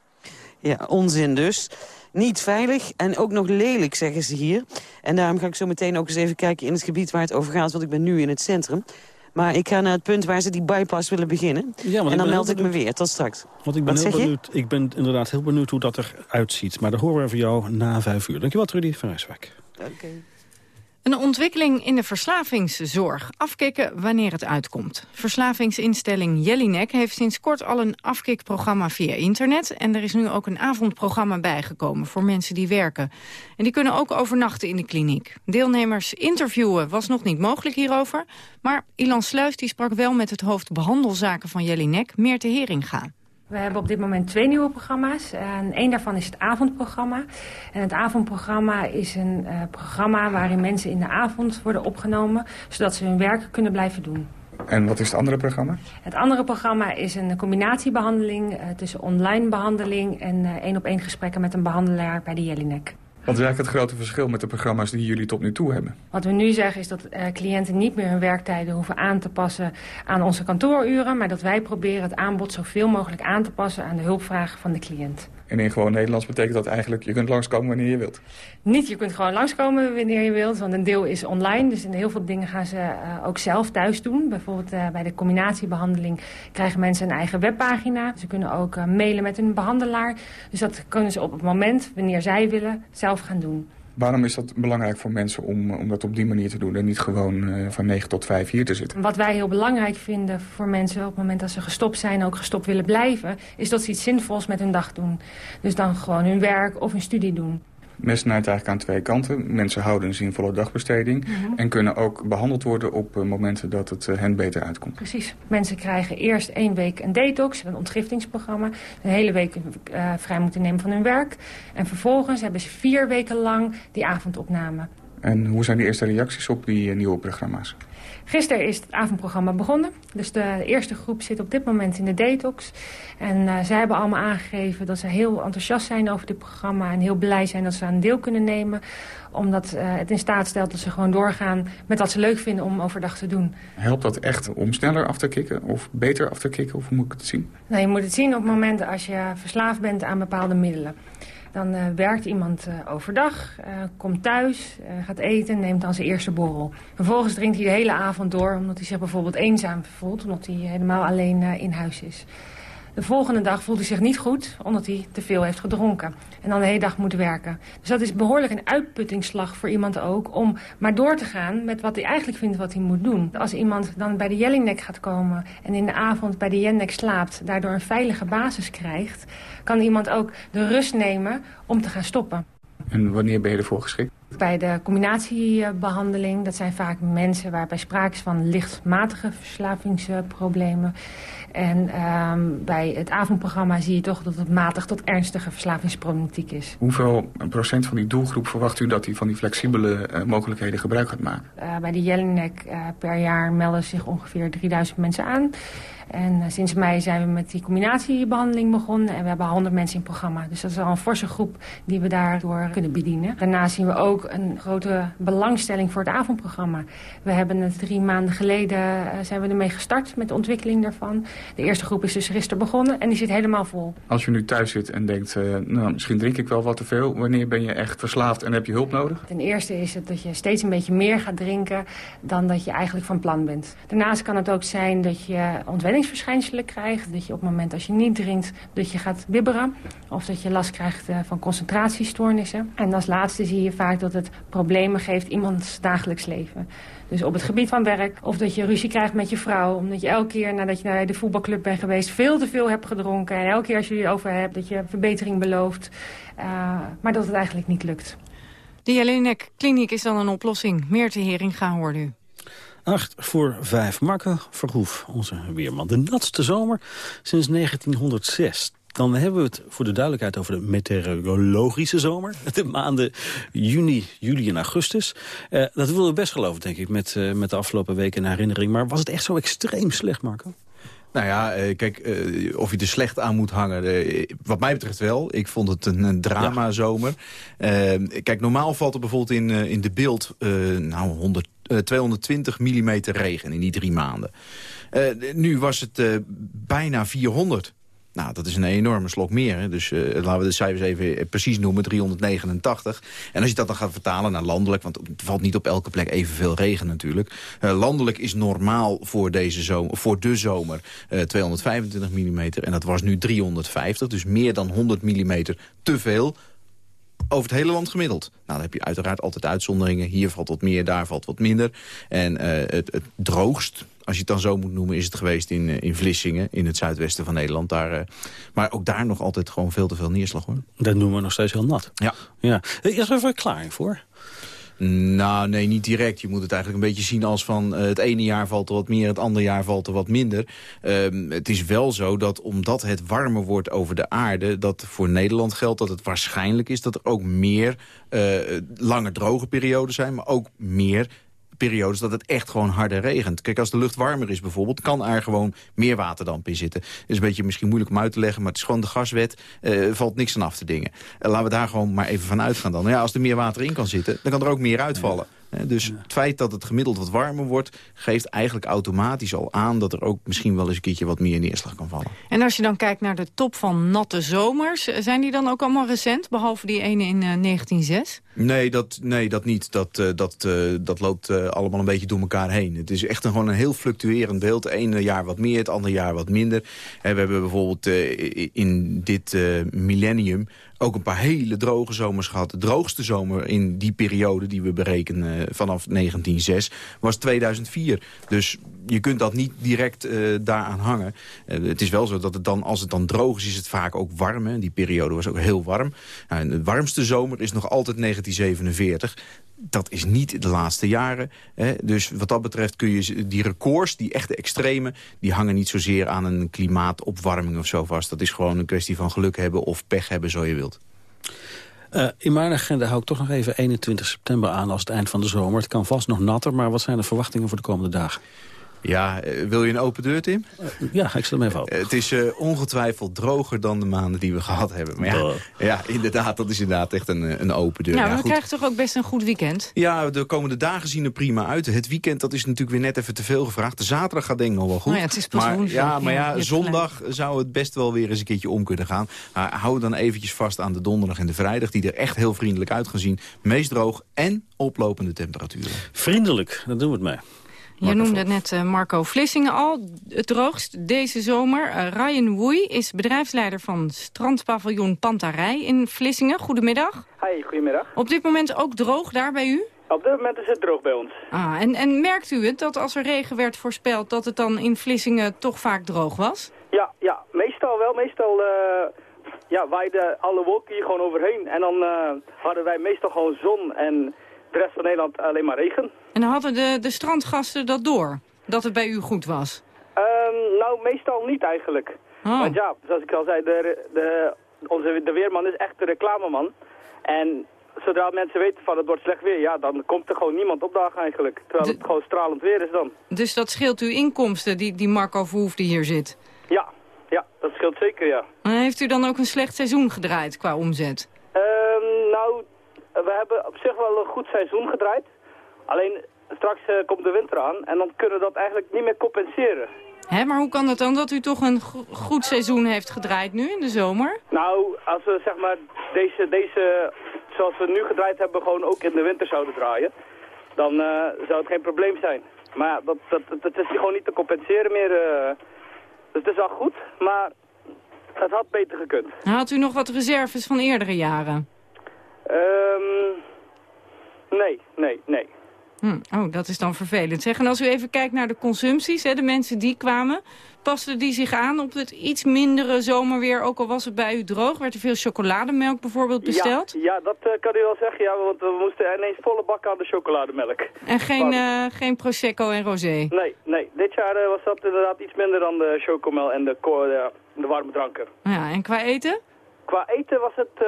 Ja, onzin dus. Niet veilig en ook nog lelijk, zeggen ze hier. En daarom ga ik zo meteen ook eens even kijken in het gebied waar het over gaat. Want ik ben nu in het centrum. Maar ik ga naar het punt waar ze die bypass willen beginnen. Ja, en dan meld ik me weer. Tot straks. Want ik ben, heel benieuwd, ik ben inderdaad heel benieuwd hoe dat eruit ziet. Maar dat horen we van jou na vijf uur. Dankjewel, Trudy van Rijswijk. Oké. Een ontwikkeling in de verslavingszorg. Afkicken wanneer het uitkomt. Verslavingsinstelling Jellinek heeft sinds kort al een afkikprogramma via internet. En er is nu ook een avondprogramma bijgekomen voor mensen die werken. En die kunnen ook overnachten in de kliniek. Deelnemers interviewen was nog niet mogelijk hierover. Maar Ilan Sluis die sprak wel met het hoofd behandelzaken van Jellinek, Meerte Heringa. We hebben op dit moment twee nieuwe programma's. En één daarvan is het avondprogramma. En het avondprogramma is een uh, programma waarin mensen in de avond worden opgenomen... zodat ze hun werk kunnen blijven doen. En wat is het andere programma? Het andere programma is een combinatiebehandeling uh, tussen online behandeling... en één uh, op één gesprekken met een behandelaar bij de Jellinek. Wat is het grote verschil met de programma's die jullie tot nu toe hebben? Wat we nu zeggen is dat uh, cliënten niet meer hun werktijden hoeven aan te passen aan onze kantooruren. Maar dat wij proberen het aanbod zoveel mogelijk aan te passen aan de hulpvragen van de cliënt. En in gewoon Nederlands betekent dat eigenlijk, je kunt langskomen wanneer je wilt? Niet, je kunt gewoon langskomen wanneer je wilt, want een deel is online. Dus in heel veel dingen gaan ze uh, ook zelf thuis doen. Bijvoorbeeld uh, bij de combinatiebehandeling krijgen mensen een eigen webpagina. Ze kunnen ook uh, mailen met een behandelaar. Dus dat kunnen ze op het moment, wanneer zij willen, zelf gaan doen. Waarom is dat belangrijk voor mensen om, om dat op die manier te doen... en niet gewoon uh, van 9 tot 5 hier te zitten? Wat wij heel belangrijk vinden voor mensen op het moment dat ze gestopt zijn... ook gestopt willen blijven, is dat ze iets zinvols met hun dag doen. Dus dan gewoon hun werk of hun studie doen. Mes snijdt eigenlijk aan twee kanten. Mensen houden een zinvolle dagbesteding... Mhm. en kunnen ook behandeld worden op eh, momenten dat het eh, hen beter uitkomt. Precies. Mensen krijgen eerst één week een detox, een ontgiftingsprogramma. Een hele week eh, vrij moeten nemen van hun werk. En vervolgens hebben ze vier weken lang die avondopname. En hoe zijn de eerste reacties op die nieuwe programma's? Gisteren is het avondprogramma begonnen. Dus de eerste groep zit op dit moment in de detox. En eh, zij hebben allemaal aangegeven dat ze heel enthousiast zijn over dit programma... en heel blij zijn dat ze aan deel kunnen nemen. Omdat eh, het in staat stelt dat ze gewoon doorgaan met wat ze leuk vinden om overdag te doen. Helpt dat echt om sneller af te kicken of beter af te kicken? Of hoe moet ik het zien? Nou, je moet het zien op momenten als je verslaafd bent aan bepaalde middelen. Dan eh, werkt iemand eh, overdag, eh, komt thuis, gaat eten, neemt dan zijn eerste borrel. Vervolgens drinkt hij de hele avond door omdat hij zich bijvoorbeeld eenzaam voelt. Omdat hij helemaal alleen in huis is. De volgende dag voelt hij zich niet goed omdat hij te veel heeft gedronken. En dan de hele dag moet werken. Dus dat is behoorlijk een uitputtingsslag voor iemand ook... om maar door te gaan met wat hij eigenlijk vindt wat hij moet doen. Als iemand dan bij de Jellingnek gaat komen... en in de avond bij de Jellingnek slaapt... daardoor een veilige basis krijgt... kan iemand ook de rust nemen om te gaan stoppen. En wanneer ben je ervoor geschikt? Bij de combinatiebehandeling, dat zijn vaak mensen waarbij sprake is van lichtmatige verslavingsproblemen. En ehm, bij het avondprogramma zie je toch dat het matig tot ernstige verslavingsproblematiek is. Hoeveel procent van die doelgroep verwacht u dat die van die flexibele eh, mogelijkheden gebruik gaat maken? Uh, bij de Jelinek uh, per jaar melden zich ongeveer 3000 mensen aan. En uh, sinds mei zijn we met die combinatiebehandeling begonnen. En we hebben 100 mensen in het programma. Dus dat is al een forse groep die we daardoor kunnen bedienen. Daarnaast zien we ook een grote belangstelling voor het avondprogramma. We hebben het drie maanden geleden uh, zijn we ermee gestart met de ontwikkeling daarvan. De eerste groep is dus gisteren begonnen en die zit helemaal vol. Als je nu thuis zit en denkt, uh, nou, misschien drink ik wel wat te veel. Wanneer ben je echt verslaafd en heb je hulp nodig? Ten eerste is het dat je steeds een beetje meer gaat drinken dan dat je eigenlijk van plan bent. Daarnaast kan het ook zijn dat je ontwenningsverschijnselen krijgt. Dat je op het moment als je niet drinkt, dat je gaat bibberen. Of dat je last krijgt uh, van concentratiestoornissen. En als laatste zie je vaak dat het problemen geeft iemands dagelijks leven. Dus op het gebied van werk. Of dat je ruzie krijgt met je vrouw. Omdat je elke keer nadat je naar de voetbalclub bent geweest... veel te veel hebt gedronken. En elke keer als je het over hebt dat je verbetering belooft. Uh, maar dat het eigenlijk niet lukt. De Jelinek Kliniek is dan een oplossing. Meer te Heringa hoort u. 8 voor 5. Marco Verhoef, onze weerman. De natste zomer sinds 1906 dan hebben we het voor de duidelijkheid over de meteorologische zomer. De maanden juni, juli en augustus. Uh, dat willen we best geloven, denk ik, met, uh, met de afgelopen weken in herinnering. Maar was het echt zo extreem slecht, Marco? Nou ja, kijk, uh, of je er slecht aan moet hangen. Uh, wat mij betreft wel. Ik vond het een, een drama-zomer. Ja. Uh, kijk, normaal valt er bijvoorbeeld in, in de beeld nou, 100, 220 mm regen in die drie maanden. nu was het bijna 400. Nou, dat is een enorme slok meer. Hè? Dus uh, laten we de cijfers even precies noemen, 389. En als je dat dan gaat vertalen naar landelijk... want het valt niet op elke plek evenveel regen natuurlijk. Uh, landelijk is normaal voor, deze zomer, voor de zomer uh, 225 mm. En dat was nu 350, dus meer dan 100 mm te veel over het hele land gemiddeld. Nou, dan heb je uiteraard altijd uitzonderingen. Hier valt wat meer, daar valt wat minder. En het, het droogst, als je het dan zo moet noemen, is het geweest in, uh, in Vlissingen, in het zuidwesten van Nederland. Daar, uh, maar ook daar nog altijd gewoon veel te veel neerslag, hoor. Dat noemen we nog steeds heel nat. Ja. ja. Is er een verklaring voor? Nou, nee, niet direct. Je moet het eigenlijk een beetje zien als van... Uh, het ene jaar valt er wat meer, het andere jaar valt er wat minder. Uh, het is wel zo dat omdat het warmer wordt over de aarde... dat voor Nederland geldt dat het waarschijnlijk is... dat er ook meer uh, lange droge perioden zijn... maar ook meer periodes dat het echt gewoon harder regent. Kijk, als de lucht warmer is bijvoorbeeld, kan er gewoon meer waterdamp in zitten. Het is een beetje misschien moeilijk om uit te leggen, maar het is gewoon de gaswet. Uh, valt niks aan af te dingen. Uh, laten we daar gewoon maar even van uitgaan dan. Nou ja, als er meer water in kan zitten, dan kan er ook meer uitvallen. Dus het feit dat het gemiddeld wat warmer wordt... geeft eigenlijk automatisch al aan dat er ook misschien wel eens een keertje wat meer neerslag kan vallen. En als je dan kijkt naar de top van natte zomers... zijn die dan ook allemaal recent, behalve die ene in uh, 1906? Nee, dat, nee, dat niet. Dat, uh, dat, uh, dat loopt uh, allemaal een beetje door elkaar heen. Het is echt een, gewoon een heel fluctuerend beeld. Het ene jaar wat meer, het andere jaar wat minder. En we hebben bijvoorbeeld in dit millennium ook een paar hele droge zomers gehad. De droogste zomer in die periode die we berekenen uh, vanaf 1906 was 2004. Dus je kunt dat niet direct uh, daaraan hangen. Uh, het is wel zo dat het dan, als het dan droog is, is het vaak ook warm. Die periode was ook heel warm. Nou, de warmste zomer is nog altijd 1947 dat is niet de laatste jaren. Hè. Dus wat dat betreft kun je die records, die echte extreme... die hangen niet zozeer aan een klimaatopwarming of zo vast. Dat is gewoon een kwestie van geluk hebben of pech hebben, zo je wilt. Uh, in mijn agenda hou ik toch nog even 21 september aan als het eind van de zomer. Het kan vast nog natter, maar wat zijn de verwachtingen voor de komende dagen? Ja, eh, wil je een open deur, Tim? Ja, ik stel hem even op. Het is uh, ongetwijfeld droger dan de maanden die we gehad hebben. Maar ja, ja inderdaad, dat is inderdaad echt een, een open deur. Ja, maar ja, we krijgen toch ook best een goed weekend? Ja, de komende dagen zien er prima uit. Het weekend, dat is natuurlijk weer net even te veel gevraagd. De zaterdag gaat denk ik nog wel goed. Oh ja, het is pas maar, woensdag. Ja, maar ja, zondag zou het best wel weer eens een keertje om kunnen gaan. Uh, hou dan eventjes vast aan de donderdag en de vrijdag... die er echt heel vriendelijk uit gaan zien. Meest droog en oplopende temperaturen. Vriendelijk, daar doen we het mee. Je noemde net uh, Marco Vlissingen al, het droogst deze zomer. Uh, Ryan Woei is bedrijfsleider van strandpaviljoen Pantarij in Vlissingen. Goedemiddag. Hi, goedemiddag. Op dit moment ook droog daar bij u? Op dit moment is het droog bij ons. Ah, en, en merkt u het, dat als er regen werd voorspeld... dat het dan in Vlissingen toch vaak droog was? Ja, ja meestal wel. Meestal uh, ja, waaiden alle wolken hier gewoon overheen. En dan hadden wij meestal gewoon zon en de rest van Nederland alleen maar regen. En hadden de, de strandgasten dat door? Dat het bij u goed was? Um, nou, meestal niet eigenlijk. Oh. Want ja, zoals ik al zei, de, de, onze, de weerman is echt de reclameman. En zodra mensen weten van het wordt slecht weer, ja, dan komt er gewoon niemand opdagen eigenlijk. Terwijl de... het gewoon stralend weer is dan. Dus dat scheelt uw inkomsten, die, die Marco Verhoef die hier zit? Ja, ja, dat scheelt zeker, ja. En heeft u dan ook een slecht seizoen gedraaid qua omzet? Um, nou, we hebben op zich wel een goed seizoen gedraaid. Alleen straks uh, komt de winter aan en dan kunnen we dat eigenlijk niet meer compenseren. Hé, maar hoe kan dat dan dat u toch een go goed seizoen heeft gedraaid nu in de zomer? Nou, als we zeg maar deze, deze zoals we nu gedraaid hebben, gewoon ook in de winter zouden draaien, dan uh, zou het geen probleem zijn. Maar ja, dat, dat, dat, is gewoon niet te compenseren meer. Uh, dus het is wel goed, maar het had beter gekund. Had u nog wat reserves van eerdere jaren? Um, nee, nee, nee. Hm, oh, dat is dan vervelend. Zeg, en als u even kijkt naar de consumpties, hè, de mensen die kwamen... pasten die zich aan op het iets mindere zomerweer, ook al was het bij u droog? Werd er veel chocolademelk bijvoorbeeld besteld? Ja, ja dat uh, kan u wel zeggen, ja, want we moesten ineens volle bakken aan de chocolademelk. En geen, uh, geen Prosecco en Rosé? Nee, nee. Dit jaar uh, was dat inderdaad iets minder dan de chocomel en de, de warme dranken. Ja, en qua eten? Qua eten was het...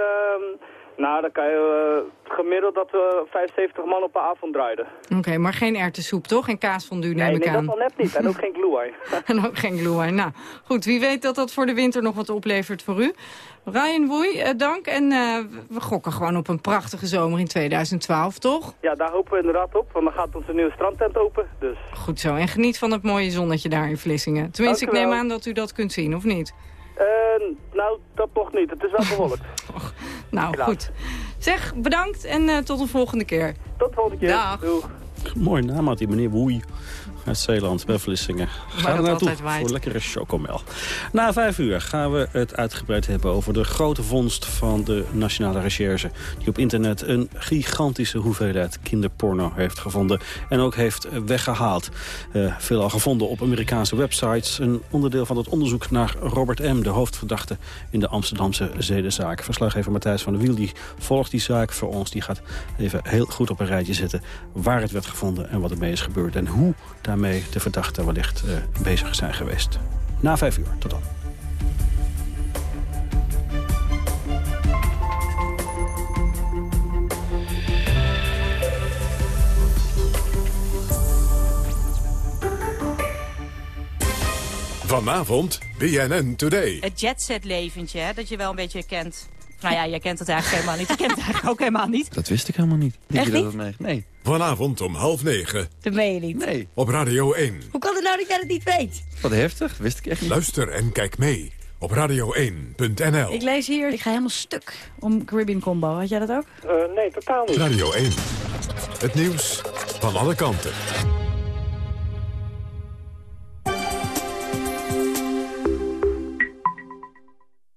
Nou, dan kan je uh, gemiddeld dat we 75 man op een avond draaiden. Oké, okay, maar geen erwtensoep, toch? Geen kaasfondue, neem nee, ik nee, aan. Nee, dat al net niet. En ook geen glühwein. <laughs> en ook geen glühwein. Nou, goed. Wie weet dat dat voor de winter nog wat oplevert voor u. Ryan Woei, uh, dank. En uh, we gokken gewoon op een prachtige zomer in 2012, toch? Ja, daar hopen we inderdaad op. Want dan gaat onze nieuwe strandtent open. Dus. Goed zo. En geniet van het mooie zonnetje daar in Vlissingen. Tenminste, ik neem aan dat u dat kunt zien, of niet? Uh, nou, dat nog niet. Het is wel bewolkt. <laughs> nou, Helaas. goed. Zeg, bedankt en uh, tot de volgende keer. Tot de volgende keer. Dag. Doeg. Mooi naam had die meneer Woei uit Zeeland, bij Vlissingen. Ga er naartoe voor lekkere chocomel. Na vijf uur gaan we het uitgebreid hebben over de grote vondst van de Nationale Recherche. Die op internet een gigantische hoeveelheid kinderporno heeft gevonden. En ook heeft weggehaald. Uh, veelal gevonden op Amerikaanse websites. Een onderdeel van het onderzoek naar Robert M., de hoofdverdachte in de Amsterdamse zedenzaak. Verslaggever Matthijs van der Wiel die volgt die zaak voor ons. Die gaat even heel goed op een rijtje zetten waar het werd gevonden en wat ermee is gebeurd. En hoe daarmee de verdachten wellicht uh, bezig zijn geweest. Na vijf uur, tot dan. Vanavond BNN Today. Het jetset-leventje, hè, dat je wel een beetje kent. Nou ja, jij kent het eigenlijk helemaal niet. Je kent het eigenlijk ook helemaal niet. Dat wist ik helemaal niet. Echt niet? Dat? Nee. Vanavond om half negen. Dat meen je niet. Nee. Op Radio 1. Hoe kan het nou dat jij het niet weet? Wat heftig, wist ik echt niet. Luister en kijk mee op radio1.nl. Ik lees hier, ik ga helemaal stuk om Caribbean Combo. Had jij dat ook? Uh, nee, totaal niet. Radio 1. Het nieuws van alle kanten.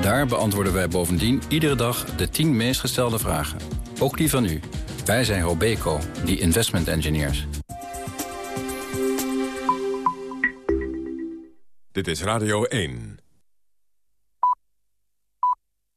Daar beantwoorden wij bovendien iedere dag de 10 meest gestelde vragen. Ook die van u. Wij zijn Robeco, die investment engineers. Dit is Radio 1.